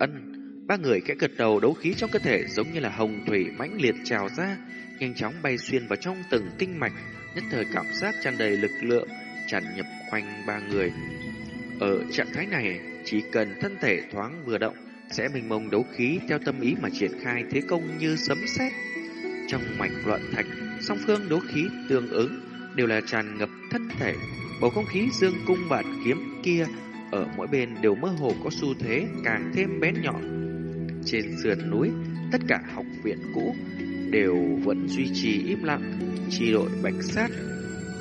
Ân, ba người kẽ gật đầu đấu khí trong cơ thể giống như là hồng thủy mãnh liệt trào ra, nhanh chóng bay xuyên vào trong từng kinh mạch, nhất thời cảm giác tràn đầy lực lượng tràn nhập quanh ba người. Ở trạng thái này, chỉ cần thân thể thoáng vừa động, sẽ mình mông đấu khí theo tâm ý mà triển khai thế công như sấm sét. Trong mạch loạn thạch, song phương đấu khí tương ứng đều là tràn ngập thân thể, bầu không khí dương cung bạt kiếm kia ở mỗi bên đều mơ hồ có xu thế càng thêm bén nhọn. Trên sườn núi, tất cả học viện cũ đều vẫn duy trì im lặng, chi đội bạch sát.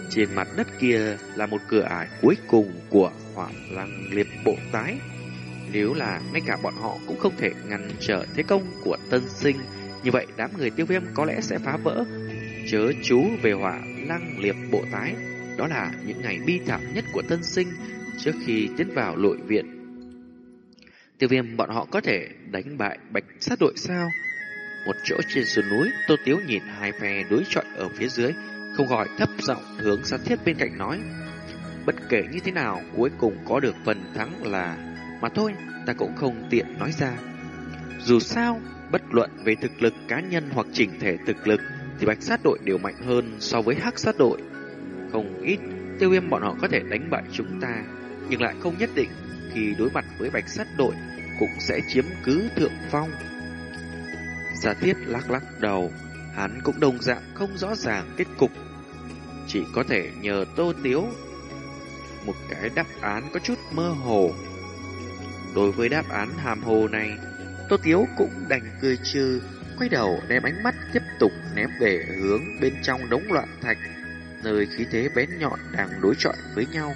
Trên mặt đất kia là một cửa ải cuối cùng của hỏa lăng liệt bộ tái. Nếu là ngay cả bọn họ cũng không thể ngăn trở thế công của tân sinh, như vậy đám người tiêu viêm có lẽ sẽ phá vỡ. Chớ chú về hỏa lăng liệt bộ tái, đó là những ngày bi thảm nhất của tân sinh trước khi tiến vào nội viện. Tiêu viêm bọn họ có thể đánh bại bạch sát đội sao? Một chỗ trên sườn núi, Tô Tiếu nhìn hai phe đối chọi ở phía dưới, không gọi thấp giọng hướng sát thiết bên cạnh nói. Bất kể như thế nào, cuối cùng có được phần thắng là... Mà thôi, ta cũng không tiện nói ra. Dù sao, bất luận về thực lực cá nhân hoặc chỉnh thể thực lực, thì bạch sát đội đều mạnh hơn so với hắc sát đội. Không ít, tiêu viêm bọn họ có thể đánh bại chúng ta, nhưng lại không nhất định khi đối mặt với bạch sát đội cũng sẽ chiếm cứ thượng phong. Giả thiết lắc lắc đầu, hắn cũng đồng dạng không rõ ràng kết cục. Chỉ có thể nhờ tô tiếu một cái đáp án có chút mơ hồ. Đối với đáp án hàm hồ này, tô tiếu cũng đành cười trừ, quay đầu đem ánh mắt tiếp tục ném về hướng bên trong đống loạn thạch, nơi khí thế bén nhọn đang đối chọi với nhau.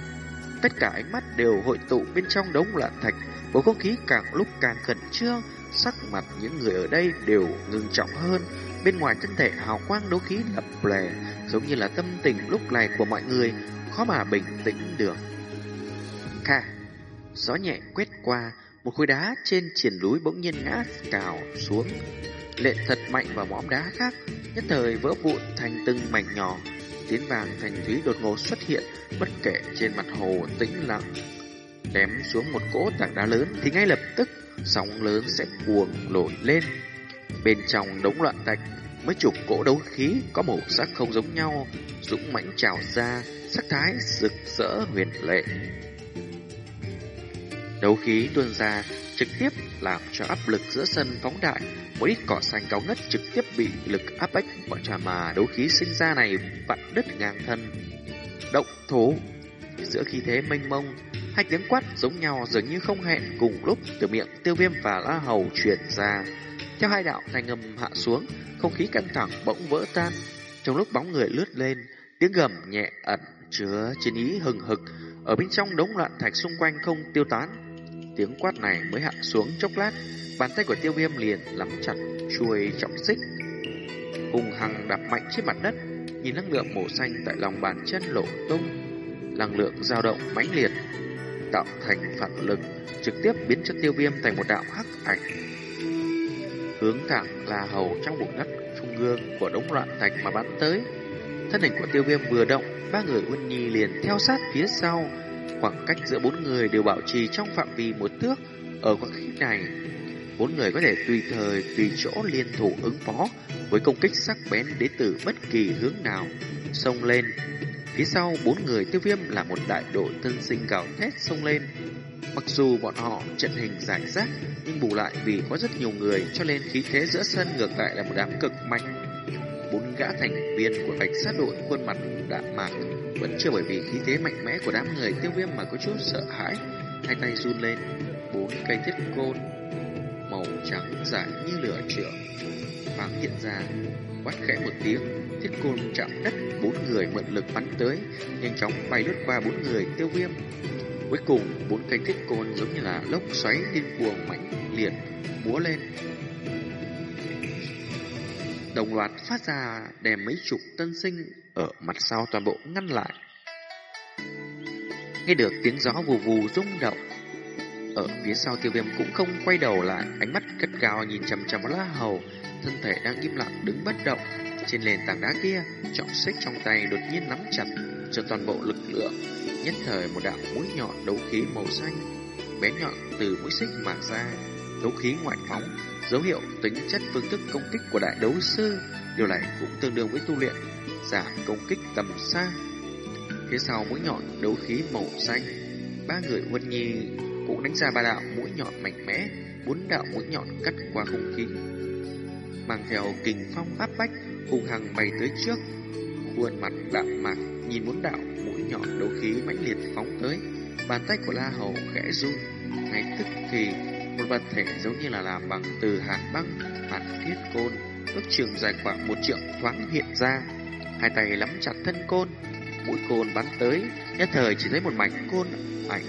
Tất cả ánh mắt đều hội tụ bên trong đống loạn thạch, bầu không khí càng lúc càng khẩn trương, sắc mặt những người ở đây đều ngưng trọng hơn. Bên ngoài thân thể hào quang đấu khí lập lè, giống như là tâm tình lúc này của mọi người, khó mà bình tĩnh được. Kha, gió nhẹ quét qua, một khối đá trên triển núi bỗng nhiên ngã cào xuống. Lệ thật mạnh vào mỏm đá khác, nhất thời vỡ vụn thành từng mảnh nhỏ. Tiến vàng thành thúy đột ngột xuất hiện, bất kể trên mặt hồ tĩnh lặng. Ném xuống một cỗ tảng đá lớn thì ngay lập tức sóng lớn sẽ cuồng nổi lên. Bên trong đống loạn tạch, mấy chục cỗ đấu khí có màu sắc không giống nhau, dũng mãnh trào ra, sắc thái rực rỡ huyền lệ. Đấu khí tuôn ra trực tiếp làm cho áp lực giữa sân phóng đại, một ít cỏ xanh cao ngất trực tiếp bị lực áp bách bọn trà mà đấu khí sinh ra này vặn đứt ngang thân. Động thố giữa khí thế mênh mông, hai tiếng quát giống nhau dường như không hẹn cùng lúc từ miệng tiêu viêm và la hầu truyền ra. Theo hai đạo thanh âm hạ xuống, không khí căng thẳng bỗng vỡ tan. Trong lúc bóng người lướt lên, tiếng gầm nhẹ ẩn chứa chiến ý hừng hực ở bên trong đống loạn thạch xung quanh không tiêu tán. Tiếng quát này mới hạ xuống chốc lát, bàn tay của tiêu viêm liền nắm chặt chuôi trọng xích. Hùng hằng đạp mạnh trên mặt đất, nhìn năng lượng màu xanh tại lòng bàn chân lộ tung. Năng lượng dao động mãnh liệt, tạo thành phản lực, trực tiếp biến cho tiêu viêm thành một đạo hắc ảnh. Hướng thẳng là hầu trong bụng đất trung ương của đống loạn thạch mà bắn tới. Thân hình của tiêu viêm vừa động, ba người quân nhi liền theo sát phía sau, Khoảng cách giữa bốn người đều bảo trì trong phạm vi một thước. Ở khoảng cách này, bốn người có thể tùy thời, tùy chỗ liên thủ ứng phó với công kích sắc bén đến từ bất kỳ hướng nào. Xông lên. Phía sau bốn người tiêu viêm là một đại đội tân sinh gào thét xông lên. Mặc dù bọn họ trận hình giải rác, nhưng bù lại vì có rất nhiều người cho nên khí thế giữa sân ngược lại là một đám cực mạnh. Gã thành viên của bạch sát đội khuôn mặt đạm mạc vẫn chưa bởi vì khí thế mạnh mẽ của đám người tiêu viêm mà có chút sợ hãi. Hai tay run lên, bốn cây thiết côn màu trắng dài như lửa trượng thoáng hiện ra, quát khẽ một tiếng, thiết côn chạm đất, bốn người mượn lực bắn tới, nhanh chóng bay lướt qua bốn người tiêu viêm. Cuối cùng, bốn cây thiết côn giống như là lốc xoáy điên cuồng mạnh liệt múa lên đồng loạt phát ra đem mấy chục tân sinh ở mặt sau toàn bộ ngăn lại. Nghe được tiếng gió vù vù rung động, ở phía sau tiêu viêm cũng không quay đầu lại, ánh mắt cất cao nhìn chằm chằm vào hầu, thân thể đang im lặng đứng bất động. Trên nền tảng đá kia, trọng xích trong tay đột nhiên nắm chặt cho toàn bộ lực lượng. Nhất thời một đạo mũi nhọn đấu khí màu xanh, bé nhọn từ mũi xích mà ra, đấu khí ngoại phóng, dấu hiệu tính chất phương thức công kích của đại đấu sư. Điều này cũng tương đương với tu luyện, giảm công kích tầm xa. Phía sau mũi nhọn đấu khí màu xanh, ba người Huân Nhi cũng đánh ra ba đạo mũi nhọn mạnh mẽ, bốn đạo mũi nhọn cắt qua không khí, mang theo kình phong áp bách, hùng hằng bay tới trước. Khuôn mặt đạm mạc nhìn bốn đạo mũi nhọn đấu khí mãnh liệt phóng tới, bàn tay của La Hầu khẽ run, ngay tức thì một vật thể giống như là làm bằng từ hạt băng, hạt thiết côn, ước trường dài khoảng một trượng thoáng hiện ra. Hai tay nắm chặt thân côn, mũi côn bắn tới, nhất thời chỉ thấy một mảnh côn ảnh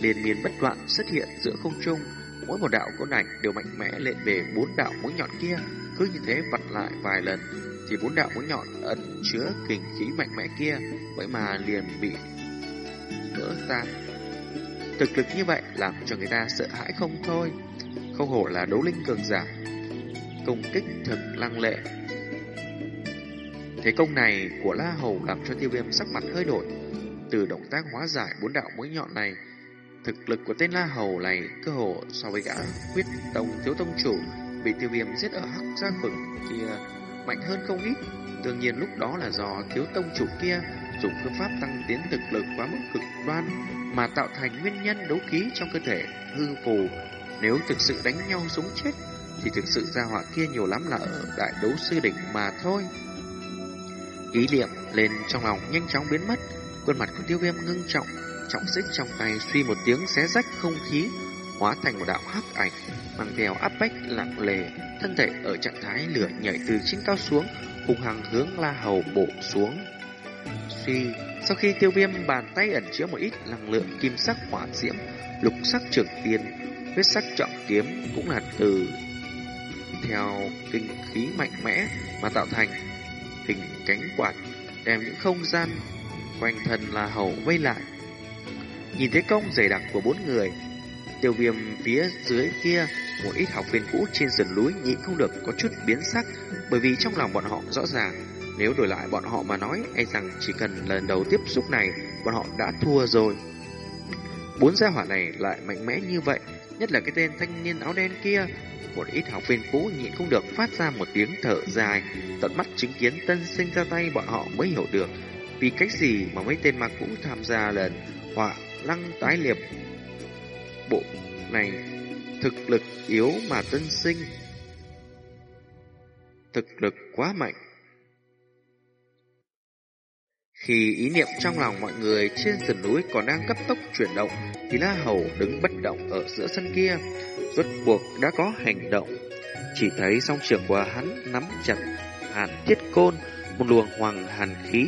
liên miên bất đoạn xuất hiện giữa không trung. Mỗi một đạo côn ảnh đều mạnh mẽ lên về bốn đạo mũi nhọn kia, cứ như thế vặn lại vài lần, thì bốn đạo mũi nhọn ẩn chứa kình khí mạnh mẽ kia, vậy mà liền bị vỡ tan. Thực lực như vậy làm cho người ta sợ hãi không thôi. Không hổ là đấu linh cường giả. Công kích thật lăng lệ. Thế công này của La Hầu làm cho tiêu viêm sắc mặt hơi đổi. Từ động tác hóa giải bốn đạo mũi nhọn này, thực lực của tên La Hầu này cơ hồ so với gã quyết tông thiếu tông chủ bị tiêu viêm giết ở hắc gia khửng kia mạnh hơn không ít. Đương nhiên lúc đó là do thiếu tông chủ kia dùng phương pháp tăng tiến thực lực quá mức cực đoan mà tạo thành nguyên nhân đấu khí trong cơ thể hư phù. Nếu thực sự đánh nhau sống chết thì thực sự gia họa kia nhiều lắm là ở đại đấu sư đỉnh mà thôi. Ý niệm lên trong lòng nhanh chóng biến mất, khuôn mặt của tiêu viêm ngưng trọng, trọng xích trong tay suy một tiếng xé rách không khí, hóa thành một đạo hắc ảnh, mang theo áp bách lặng lề, thân thể ở trạng thái lửa nhảy từ trên cao xuống, hung hăng hướng La Hầu bổ xuống. Suy, sau khi tiêu viêm bàn tay ẩn chứa một ít năng lượng kim sắc hỏa diễm, lục sắc trường tiên, huyết sắc trọng kiếm cũng là từ theo kinh khí mạnh mẽ mà tạo thành hình cánh quạt đem những không gian quanh thân là Hầu vây lại. Nhìn thấy công dày đặc của bốn người, tiêu viêm phía dưới kia một ít học viên cũ trên sườn núi nhịn không được có chút biến sắc bởi vì trong lòng bọn họ rõ ràng nếu đổi lại bọn họ mà nói e rằng chỉ cần lần đầu tiếp xúc này bọn họ đã thua rồi. Bốn gia hỏa này lại mạnh mẽ như vậy, nhất là cái tên thanh niên áo đen kia. Một ít học viên cũ nhịn không được phát ra một tiếng thở dài, tận mắt chứng kiến tân sinh ra tay bọn họ mới hiểu được vì cách gì mà mấy tên ma cũ tham gia lần họa lăng tái liệp bộ này thực lực yếu mà tân sinh. Thực lực quá mạnh. Khi ý niệm trong lòng mọi người trên sườn núi còn đang cấp tốc chuyển động, thì La Hầu đứng bất động ở giữa sân kia, rốt cuộc đã có hành động. Chỉ thấy song trường của hắn nắm chặt hàn thiết côn, một luồng hoàng hàn khí,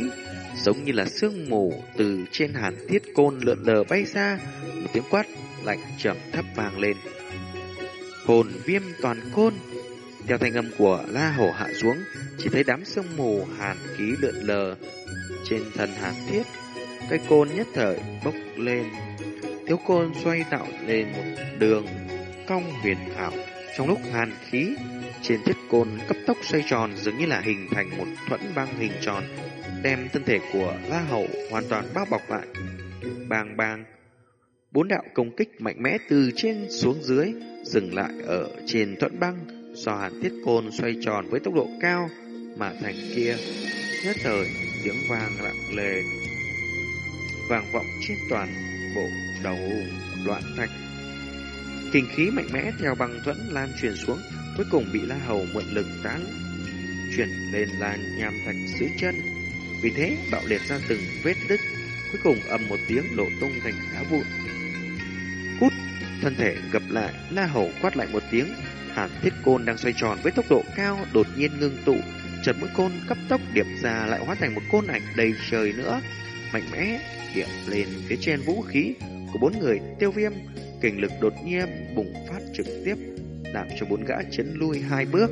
giống như là sương mù từ trên hàn thiết côn lượn lờ bay ra, một tiếng quát lạnh trầm thấp vang lên. Hồn viêm toàn côn Theo thanh âm của La Hổ hạ xuống Chỉ thấy đám sương mù hàn khí lượn lờ trên thân hàn thiết Cây côn nhất thời bốc lên. Thiếu côn xoay tạo lên một đường, Cong huyền ảo. Trong lúc hàn khí Trên thiết côn cấp tốc xoay tròn, Dường như là hình thành một thuẫn băng hình tròn, Đem thân thể của La Hậu Hoàn toàn bao bọc lại. Bang bang. Bốn đạo công kích mạnh mẽ từ trên xuống dưới, dừng lại ở trên thuận băng, do hàn thiết côn xoay tròn với tốc độ cao mà thành kia. Nhất thời tiếng vang lặng lề vang vọng trên toàn bộ đầu loạn thạch kinh khí mạnh mẽ theo băng thuẫn lan truyền xuống cuối cùng bị la hầu mượn lực tán chuyển lên lan nham thạch dưới chân vì thế bạo liệt ra từng vết đứt cuối cùng ầm một tiếng đổ tung thành đá vụn Cút, thân thể gập lại, La Hầu quát lại một tiếng. Hàn thiết côn đang xoay tròn với tốc độ cao, đột nhiên ngưng tụ. Chợt mũi côn cấp tốc điệp ra lại hóa thành một côn ảnh đầy trời nữa. Mạnh mẽ, điểm lên phía trên vũ khí của bốn người tiêu viêm. Kình lực đột nhiên bùng phát trực tiếp, làm cho bốn gã chấn lui hai bước.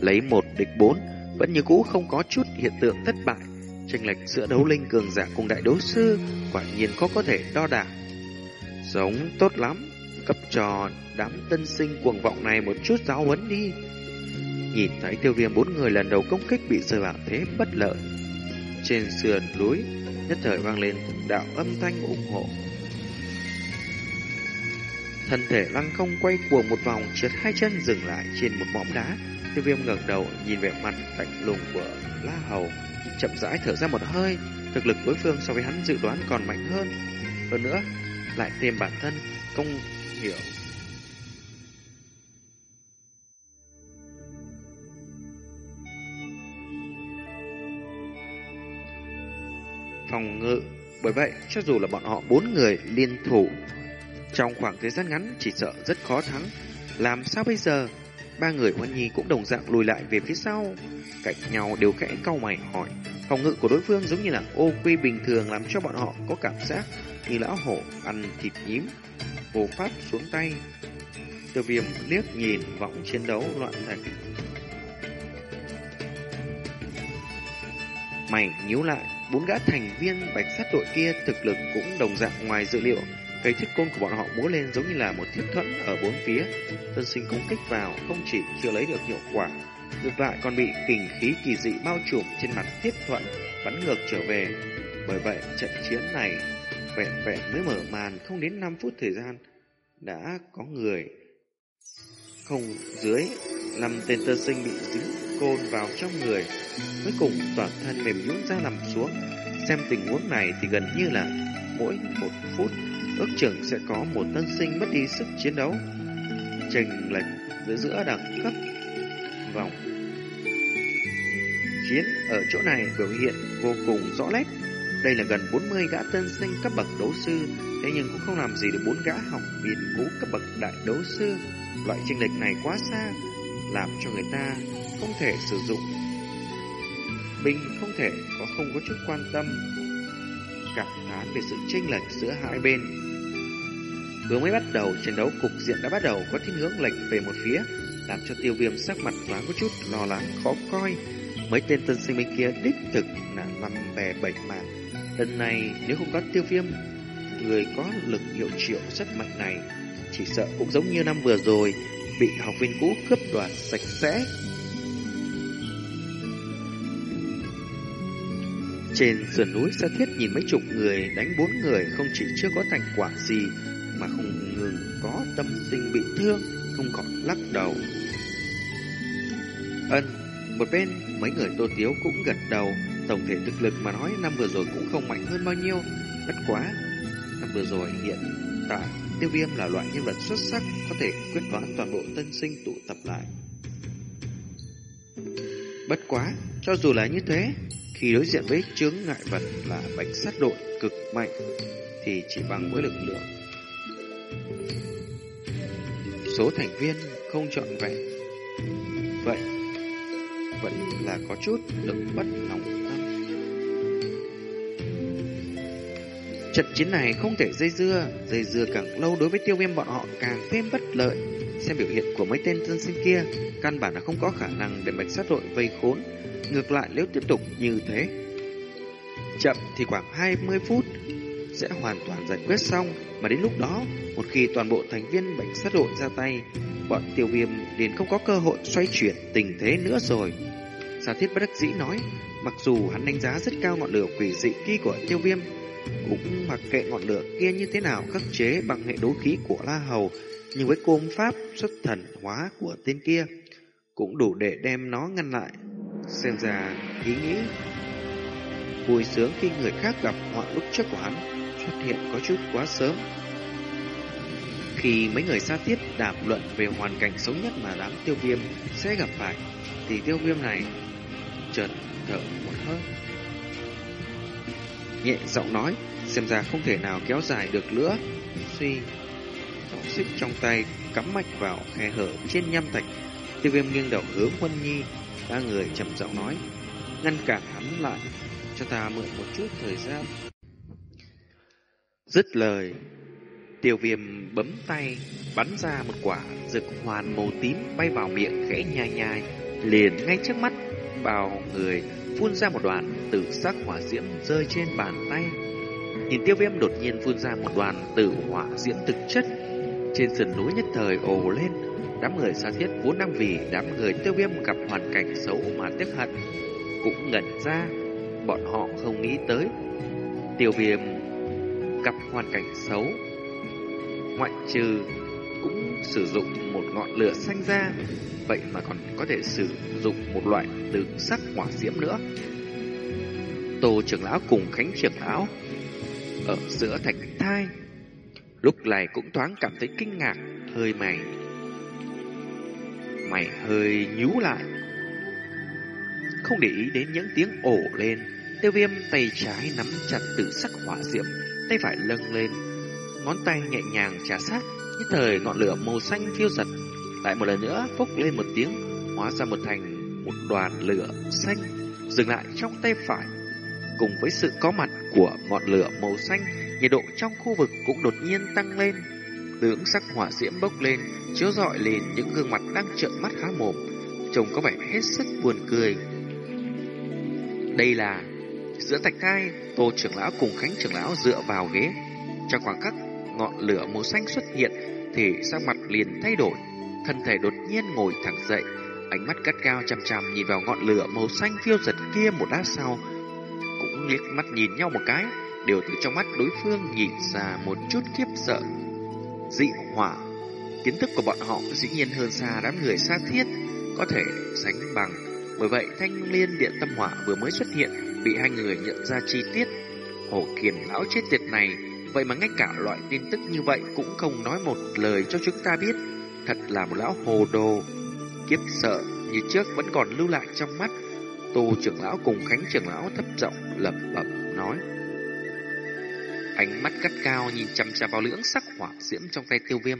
lấy một địch bốn, vẫn như cũ không có chút hiện tượng thất bại. Tranh lệch giữa đấu linh cường giả cùng đại đấu sư quả nhiên có có thể đo đạc. Giống tốt lắm, cấp cho đám tân sinh cuồng vọng này một chút giáo huấn đi. Nhìn thấy tiêu viêm bốn người lần đầu công kích bị rơi vào thế bất lợi. Trên sườn núi, nhất thời vang lên đạo âm thanh ủng hộ. Thân thể lăng không quay cuồng một vòng, trượt hai chân dừng lại trên một mỏm đá. Tiêu viêm ngẩng đầu nhìn vẻ mặt lạnh lùng của La Hầu, chậm rãi thở ra một hơi. Thực lực đối phương so với hắn dự đoán còn mạnh hơn. Hơn nữa, lại thêm bản thân công hiểu phòng ngự. Bởi vậy, cho dù là bọn họ bốn người liên thủ, trong khoảng thời gian ngắn chỉ sợ rất khó thắng. Làm sao bây giờ? Ba người Huân Nhi cũng đồng dạng lùi lại về phía sau. Cạnh nhau đều khẽ cau mày hỏi. Phòng ngự của đối phương giống như là ô quy bình thường làm cho bọn họ có cảm giác như lão hổ ăn thịt nhím, vô pháp xuống tay. Tiêu viêm liếc nhìn võng chiến đấu loạn thành. Mày nhíu lại, bốn gã thành viên bạch sát đội kia thực lực cũng đồng dạng ngoài dự liệu. Cây thiết côn của bọn họ múa lên giống như là một thiết thuẫn ở bốn phía. Tân sinh công kích vào không chỉ chưa lấy được hiệu quả, ngược lại còn bị kình khí kỳ dị bao trùm trên mặt thiết thuẫn bắn ngược trở về. Bởi vậy trận chiến này vẹn vẹn mới mở màn không đến 5 phút thời gian đã có người không dưới năm tên tơ sinh bị dính côn vào trong người. Cuối cùng toàn thân mềm nhũn ra nằm xuống. Xem tình huống này thì gần như là mỗi một phút ước chừng sẽ có một tân sinh mất đi sức chiến đấu. Chênh lệch giữa giữa đẳng cấp vòng chiến ở chỗ này biểu hiện vô cùng rõ nét. Đây là gần 40 gã tân sinh cấp bậc đấu sư, thế nhưng cũng không làm gì được bốn gã học viên cũ cấp bậc đại đấu sư. Loại chênh lệch này quá xa, làm cho người ta không thể sử dụng. Bình không thể có không có chút quan tâm, cảm thán về sự chênh lệch giữa hai bên. Vừa mới bắt đầu, trận đấu cục diện đã bắt đầu có thiên hướng lệch về một phía, làm cho tiêu viêm sắc mặt thoáng có chút lo lắng khó coi. Mấy tên tân sinh bên kia đích thực là năm bè bảy mạng Lần này nếu không có tiêu viêm Người có lực hiệu triệu rất mạnh này Chỉ sợ cũng giống như năm vừa rồi Bị học viên cũ cướp đoạt sạch sẽ Trên sườn núi xa thiết nhìn mấy chục người đánh bốn người không chỉ chưa có thành quả gì mà không ngừng có tâm sinh bị thương, không còn lắc đầu. Ân, một bên mấy người tô tiếu cũng gật đầu, Tổng thể thực lực mà nói năm vừa rồi cũng không mạnh hơn bao nhiêu. Bất quá, năm vừa rồi hiện tại tiêu viêm là loại nhân vật xuất sắc có thể quyết đoán toàn bộ tân sinh tụ tập lại. Bất quá, cho dù là như thế, khi đối diện với chướng ngại vật là bạch sát đội cực mạnh, thì chỉ bằng với lực lượng. Số thành viên không chọn vẹn. Vậy, vẫn là có chút lực bất lòng Trận chiến này không thể dây dưa, dây dưa càng lâu đối với tiêu viêm bọn họ càng thêm bất lợi. Xem biểu hiện của mấy tên dân sinh kia, căn bản là không có khả năng để bạch sát đội vây khốn. Ngược lại nếu tiếp tục như thế, chậm thì khoảng 20 phút sẽ hoàn toàn giải quyết xong. Mà đến lúc đó, một khi toàn bộ thành viên bạch sát đội ra tay, bọn tiêu viêm liền không có cơ hội xoay chuyển tình thế nữa rồi. Giả thiết bất đắc dĩ nói, mặc dù hắn đánh giá rất cao ngọn lửa quỷ dị kia của tiêu viêm, cũng mặc kệ ngọn lửa kia như thế nào khắc chế bằng hệ đấu khí của La Hầu, nhưng với côn pháp xuất thần hóa của tên kia, cũng đủ để đem nó ngăn lại. Xem ra, ý nghĩ vui sướng khi người khác gặp họa lúc trước của hắn xuất hiện có chút quá sớm. Khi mấy người xa tiếp đàm luận về hoàn cảnh xấu nhất mà đám tiêu viêm sẽ gặp phải, thì tiêu viêm này chợt thở một hơi nhẹ giọng nói, xem ra không thể nào kéo dài được nữa. Suy, giọng xích trong tay cắm mạch vào khe hở trên nhâm thạch. Tiêu viêm nghiêng đầu hướng Huân Nhi, ba người trầm giọng nói, ngăn cản hắn lại, cho ta mượn một chút thời gian. Dứt lời, tiêu viêm bấm tay, bắn ra một quả rực hoàn màu tím bay vào miệng khẽ nhai nhai, Liền ngay trước mắt, bao người phun ra một đoàn tử sắc hỏa diễm rơi trên bàn tay. Nhìn tiêu viêm đột nhiên phun ra một đoàn tử hỏa diễm thực chất. Trên sườn núi nhất thời ồ lên, đám người xa thiết vốn đang vì đám người tiêu viêm gặp hoàn cảnh xấu mà tiếc hận. Cũng ngẩn ra, bọn họ không nghĩ tới. Tiêu viêm gặp hoàn cảnh xấu, ngoại trừ cũng sử dụng một ngọn lửa xanh ra, vậy mà còn có thể sử dụng một loại từ sắc hỏa diễm nữa. Tô trưởng lão cùng Khánh trưởng lão ở giữa thạch thai, lúc này cũng thoáng cảm thấy kinh ngạc, hơi mày. Mày hơi nhú lại. Không để ý đến những tiếng ổ lên, tiêu viêm tay trái nắm chặt từ sắc hỏa diễm, tay phải lâng lên, ngón tay nhẹ nhàng trà sát, nhất thời ngọn lửa màu xanh phiêu giật, lại một lần nữa phốc lên một tiếng, hóa ra một thành một đoàn lửa xanh dừng lại trong tay phải. Cùng với sự có mặt của ngọn lửa màu xanh, nhiệt độ trong khu vực cũng đột nhiên tăng lên. Tướng sắc hỏa diễm bốc lên, chiếu rọi lên những gương mặt đang trợn mắt há mồm, trông có vẻ hết sức buồn cười. Đây là giữa thạch thai, Tô trưởng lão cùng Khánh trưởng lão dựa vào ghế. Trong khoảng khắc ngọn lửa màu xanh xuất hiện thì sắc mặt liền thay đổi, thân thể đột nhiên ngồi thẳng dậy, ánh mắt cắt cao chằm chằm nhìn vào ngọn lửa màu xanh phiêu giật kia một lát sau, cũng liếc mắt nhìn nhau một cái, đều từ trong mắt đối phương nhìn ra một chút khiếp sợ. Dị hỏa, kiến thức của bọn họ dĩ nhiên hơn xa đám người xa thiết, có thể sánh bằng. Bởi vậy thanh liên điện tâm hỏa vừa mới xuất hiện, bị hai người nhận ra chi tiết. Hổ kiền lão chết tiệt này, vậy mà ngay cả loại tin tức như vậy cũng không nói một lời cho chúng ta biết. Thật là một lão hồ đồ. Kiếp sợ như trước vẫn còn lưu lại trong mắt. Tô trưởng lão cùng Khánh trưởng lão thấp giọng lẩm bẩm nói. Ánh mắt cắt cao nhìn chăm chằm vào lưỡng sắc hỏa diễm trong tay tiêu viêm.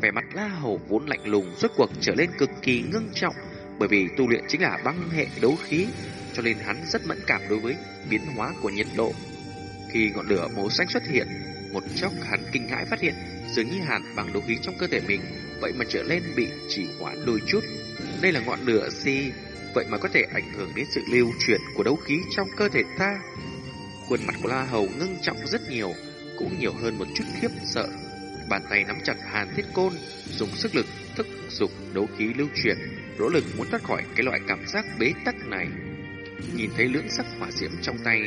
Vẻ mặt la hầu vốn lạnh lùng rốt cuộc trở lên cực kỳ ngưng trọng. Bởi vì tu luyện chính là băng hệ đấu khí, cho nên hắn rất mẫn cảm đối với biến hóa của nhiệt độ. Khi ngọn lửa màu xanh xuất hiện, một chốc hắn kinh hãi phát hiện dường như hàn bằng đấu khí trong cơ thể mình vậy mà trở lên bị chỉ hoãn đôi chút. Đây là ngọn lửa gì? vậy mà có thể ảnh hưởng đến sự lưu chuyển của đấu khí trong cơ thể ta. Khuôn mặt của La Hầu ngưng trọng rất nhiều, cũng nhiều hơn một chút khiếp sợ. Bàn tay nắm chặt hàn thiết côn, dùng sức lực thức dục đấu khí lưu chuyển, nỗ lực muốn thoát khỏi cái loại cảm giác bế tắc này. Nhìn thấy lưỡng sắc hỏa diễm trong tay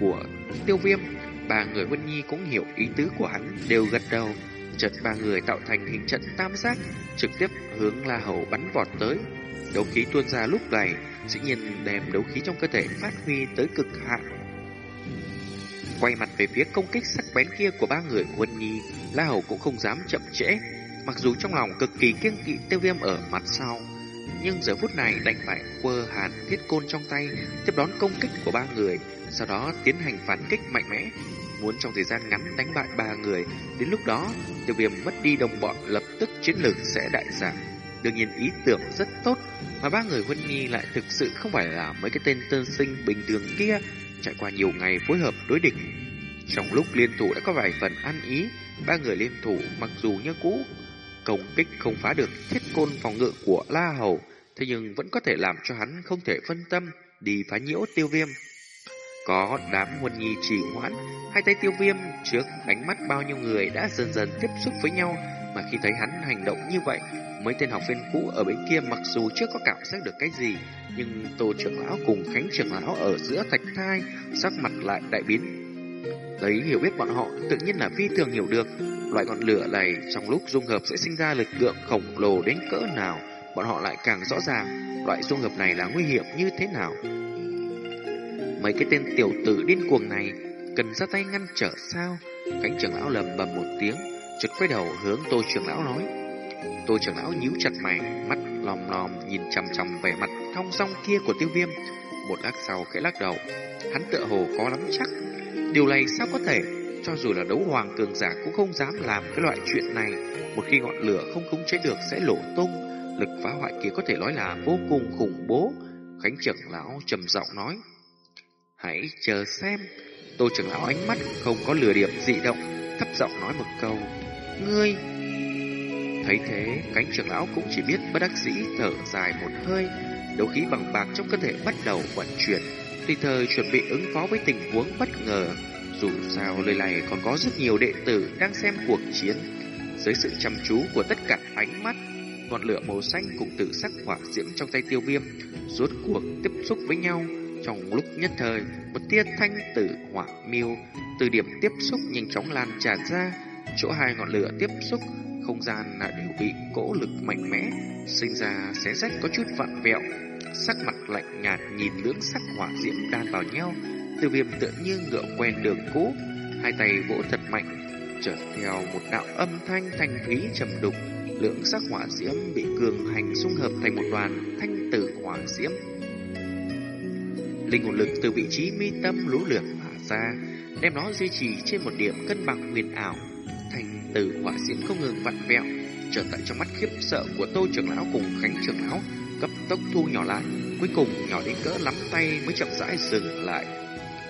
của tiêu viêm, ba người Vân Nhi cũng hiểu ý tứ của hắn, đều gật đầu. Chợt ba người tạo thành hình trận tam giác, trực tiếp hướng La Hầu bắn vọt tới. Đấu khí tuôn ra lúc này, dĩ nhiên đem đấu khí trong cơ thể phát huy tới cực hạn. Quay mặt về phía công kích sắc bén kia của ba người quân Nhi, La Hầu cũng không dám chậm trễ. Mặc dù trong lòng cực kỳ kiêng kỵ tiêu viêm ở mặt sau, nhưng giờ phút này đành phải quơ hàn thiết côn trong tay tiếp đón công kích của ba người, sau đó tiến hành phản kích mạnh mẽ. Muốn trong thời gian ngắn đánh bại ba người, đến lúc đó tiêu viêm mất đi đồng bọn lập tức chiến lược sẽ đại giảm. Đương nhiên ý tưởng rất tốt, mà ba người Huân Nhi lại thực sự không phải là mấy cái tên tân sinh bình thường kia, trải qua nhiều ngày phối hợp đối địch. Trong lúc liên thủ đã có vài phần ăn ý, ba người liên thủ mặc dù như cũ, công kích không phá được thiết côn phòng ngự của La Hầu, thế nhưng vẫn có thể làm cho hắn không thể phân tâm đi phá nhiễu tiêu viêm. Có đám huân nhi chỉ hoãn, hai tay tiêu viêm trước ánh mắt bao nhiêu người đã dần dần tiếp xúc với nhau, mà khi thấy hắn hành động như vậy, mấy tên học viên cũ ở bên kia mặc dù chưa có cảm giác được cái gì, nhưng Tô trưởng lão cùng Khánh trưởng lão ở giữa thạch thai, sắc mặt lại đại biến. Đấy hiểu biết bọn họ tự nhiên là phi thường hiểu được, loại ngọn lửa này trong lúc dung hợp sẽ sinh ra lực lượng khổng lồ đến cỡ nào, bọn họ lại càng rõ ràng loại dung hợp này là nguy hiểm như thế nào. Mấy cái tên tiểu tử điên cuồng này cần ra tay ngăn trở sao? Cánh trưởng lão lầm bầm một tiếng, chợt quay đầu hướng Tô trưởng lão nói. Tô trưởng lão nhíu chặt mày, mắt lòm lòm nhìn chằm chằm vẻ mặt thong song kia của Tiêu Viêm. Một lát sau khẽ lắc đầu, hắn tựa hồ có lắm chắc. Điều này sao có thể? Cho dù là đấu hoàng cường giả cũng không dám làm cái loại chuyện này. Một khi ngọn lửa không khống chế được sẽ lộ tung, lực phá hoại kia có thể nói là vô cùng khủng bố. Khánh trưởng lão trầm giọng nói. Hãy chờ xem. Tô trưởng lão ánh mắt không có lừa điểm dị động, thấp giọng nói một câu. Ngươi! Thấy thế, cánh trưởng lão cũng chỉ biết bất đắc dĩ thở dài một hơi. đấu khí bằng bạc trong cơ thể bắt đầu vận chuyển, tùy thời chuẩn bị ứng phó với tình huống bất ngờ. Dù sao nơi này còn có rất nhiều đệ tử đang xem cuộc chiến. Dưới sự chăm chú của tất cả ánh mắt, ngọn lửa màu xanh cùng tự sắc hỏa diễm trong tay tiêu viêm rốt cuộc tiếp xúc với nhau. Trong lúc nhất thời, một tia thanh tử hỏa miêu từ điểm tiếp xúc nhanh chóng lan tràn ra, chỗ hai ngọn lửa tiếp xúc không gian là đều bị cỗ lực mạnh mẽ sinh ra xé rách có chút vặn vẹo. Sắc mặt lạnh nhạt nhìn lưỡng sắc hỏa diễm đan vào nhau từ viêm tựa như ngựa quen đường cũ. Hai tay vỗ thật mạnh chợt theo một đạo âm thanh thanh thúy trầm đục lượng sắc hỏa diễm bị cường hành xung hợp thành một đoàn thanh tử hỏa diễm linh hồn lực từ vị trí mi tâm lũ lượt mà ra, đem nó duy trì trên một điểm cân bằng huyền ảo, thành tử hỏa diễm không ngừng vặn vẹo, trở tại trong mắt khiếp sợ của tô trưởng lão cùng khánh trưởng lão, cấp tốc thu nhỏ lại, cuối cùng nhỏ đến cỡ lắm tay mới chậm rãi dừng lại.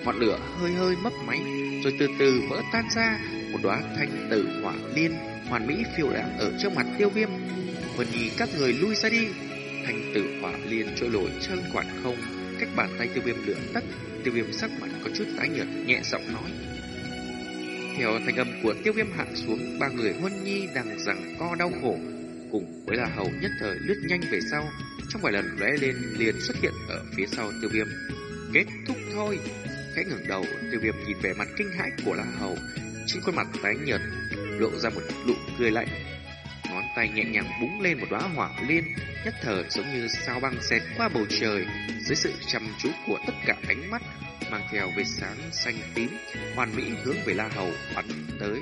Ngọn lửa hơi hơi mấp máy, rồi từ từ vỡ tan ra, một đóa thanh tử hỏa liên, hoàn mỹ phiêu đãng ở trước mặt tiêu viêm. Vân nhi các người lui ra đi, thanh tử hỏa liên trôi nổi chân quản không cách bàn tay tiêu viêm lửa tắt tiêu viêm sắc mặt có chút tái nhợt nhẹ giọng nói theo thanh âm của tiêu viêm hạ xuống, ba người huân nhi đang rằng co đau khổ, cùng với là hầu nhất thời lướt nhanh về sau, trong vài lần lóe lên liền xuất hiện ở phía sau tiêu viêm. Kết thúc thôi. Khẽ ngẩng đầu, tiêu viêm nhìn vẻ mặt kinh hãi của la hầu, trên khuôn mặt tái nhợt, lộ ra một nụ cười lạnh. Tay nhẹ nhàng búng lên một đóa hỏa liên, nhất thời giống như sao băng xẹt qua bầu trời, dưới sự chăm chú của tất cả ánh mắt mang theo vệt sáng xanh tím, hoàn mỹ hướng về La Hầu bắn tới.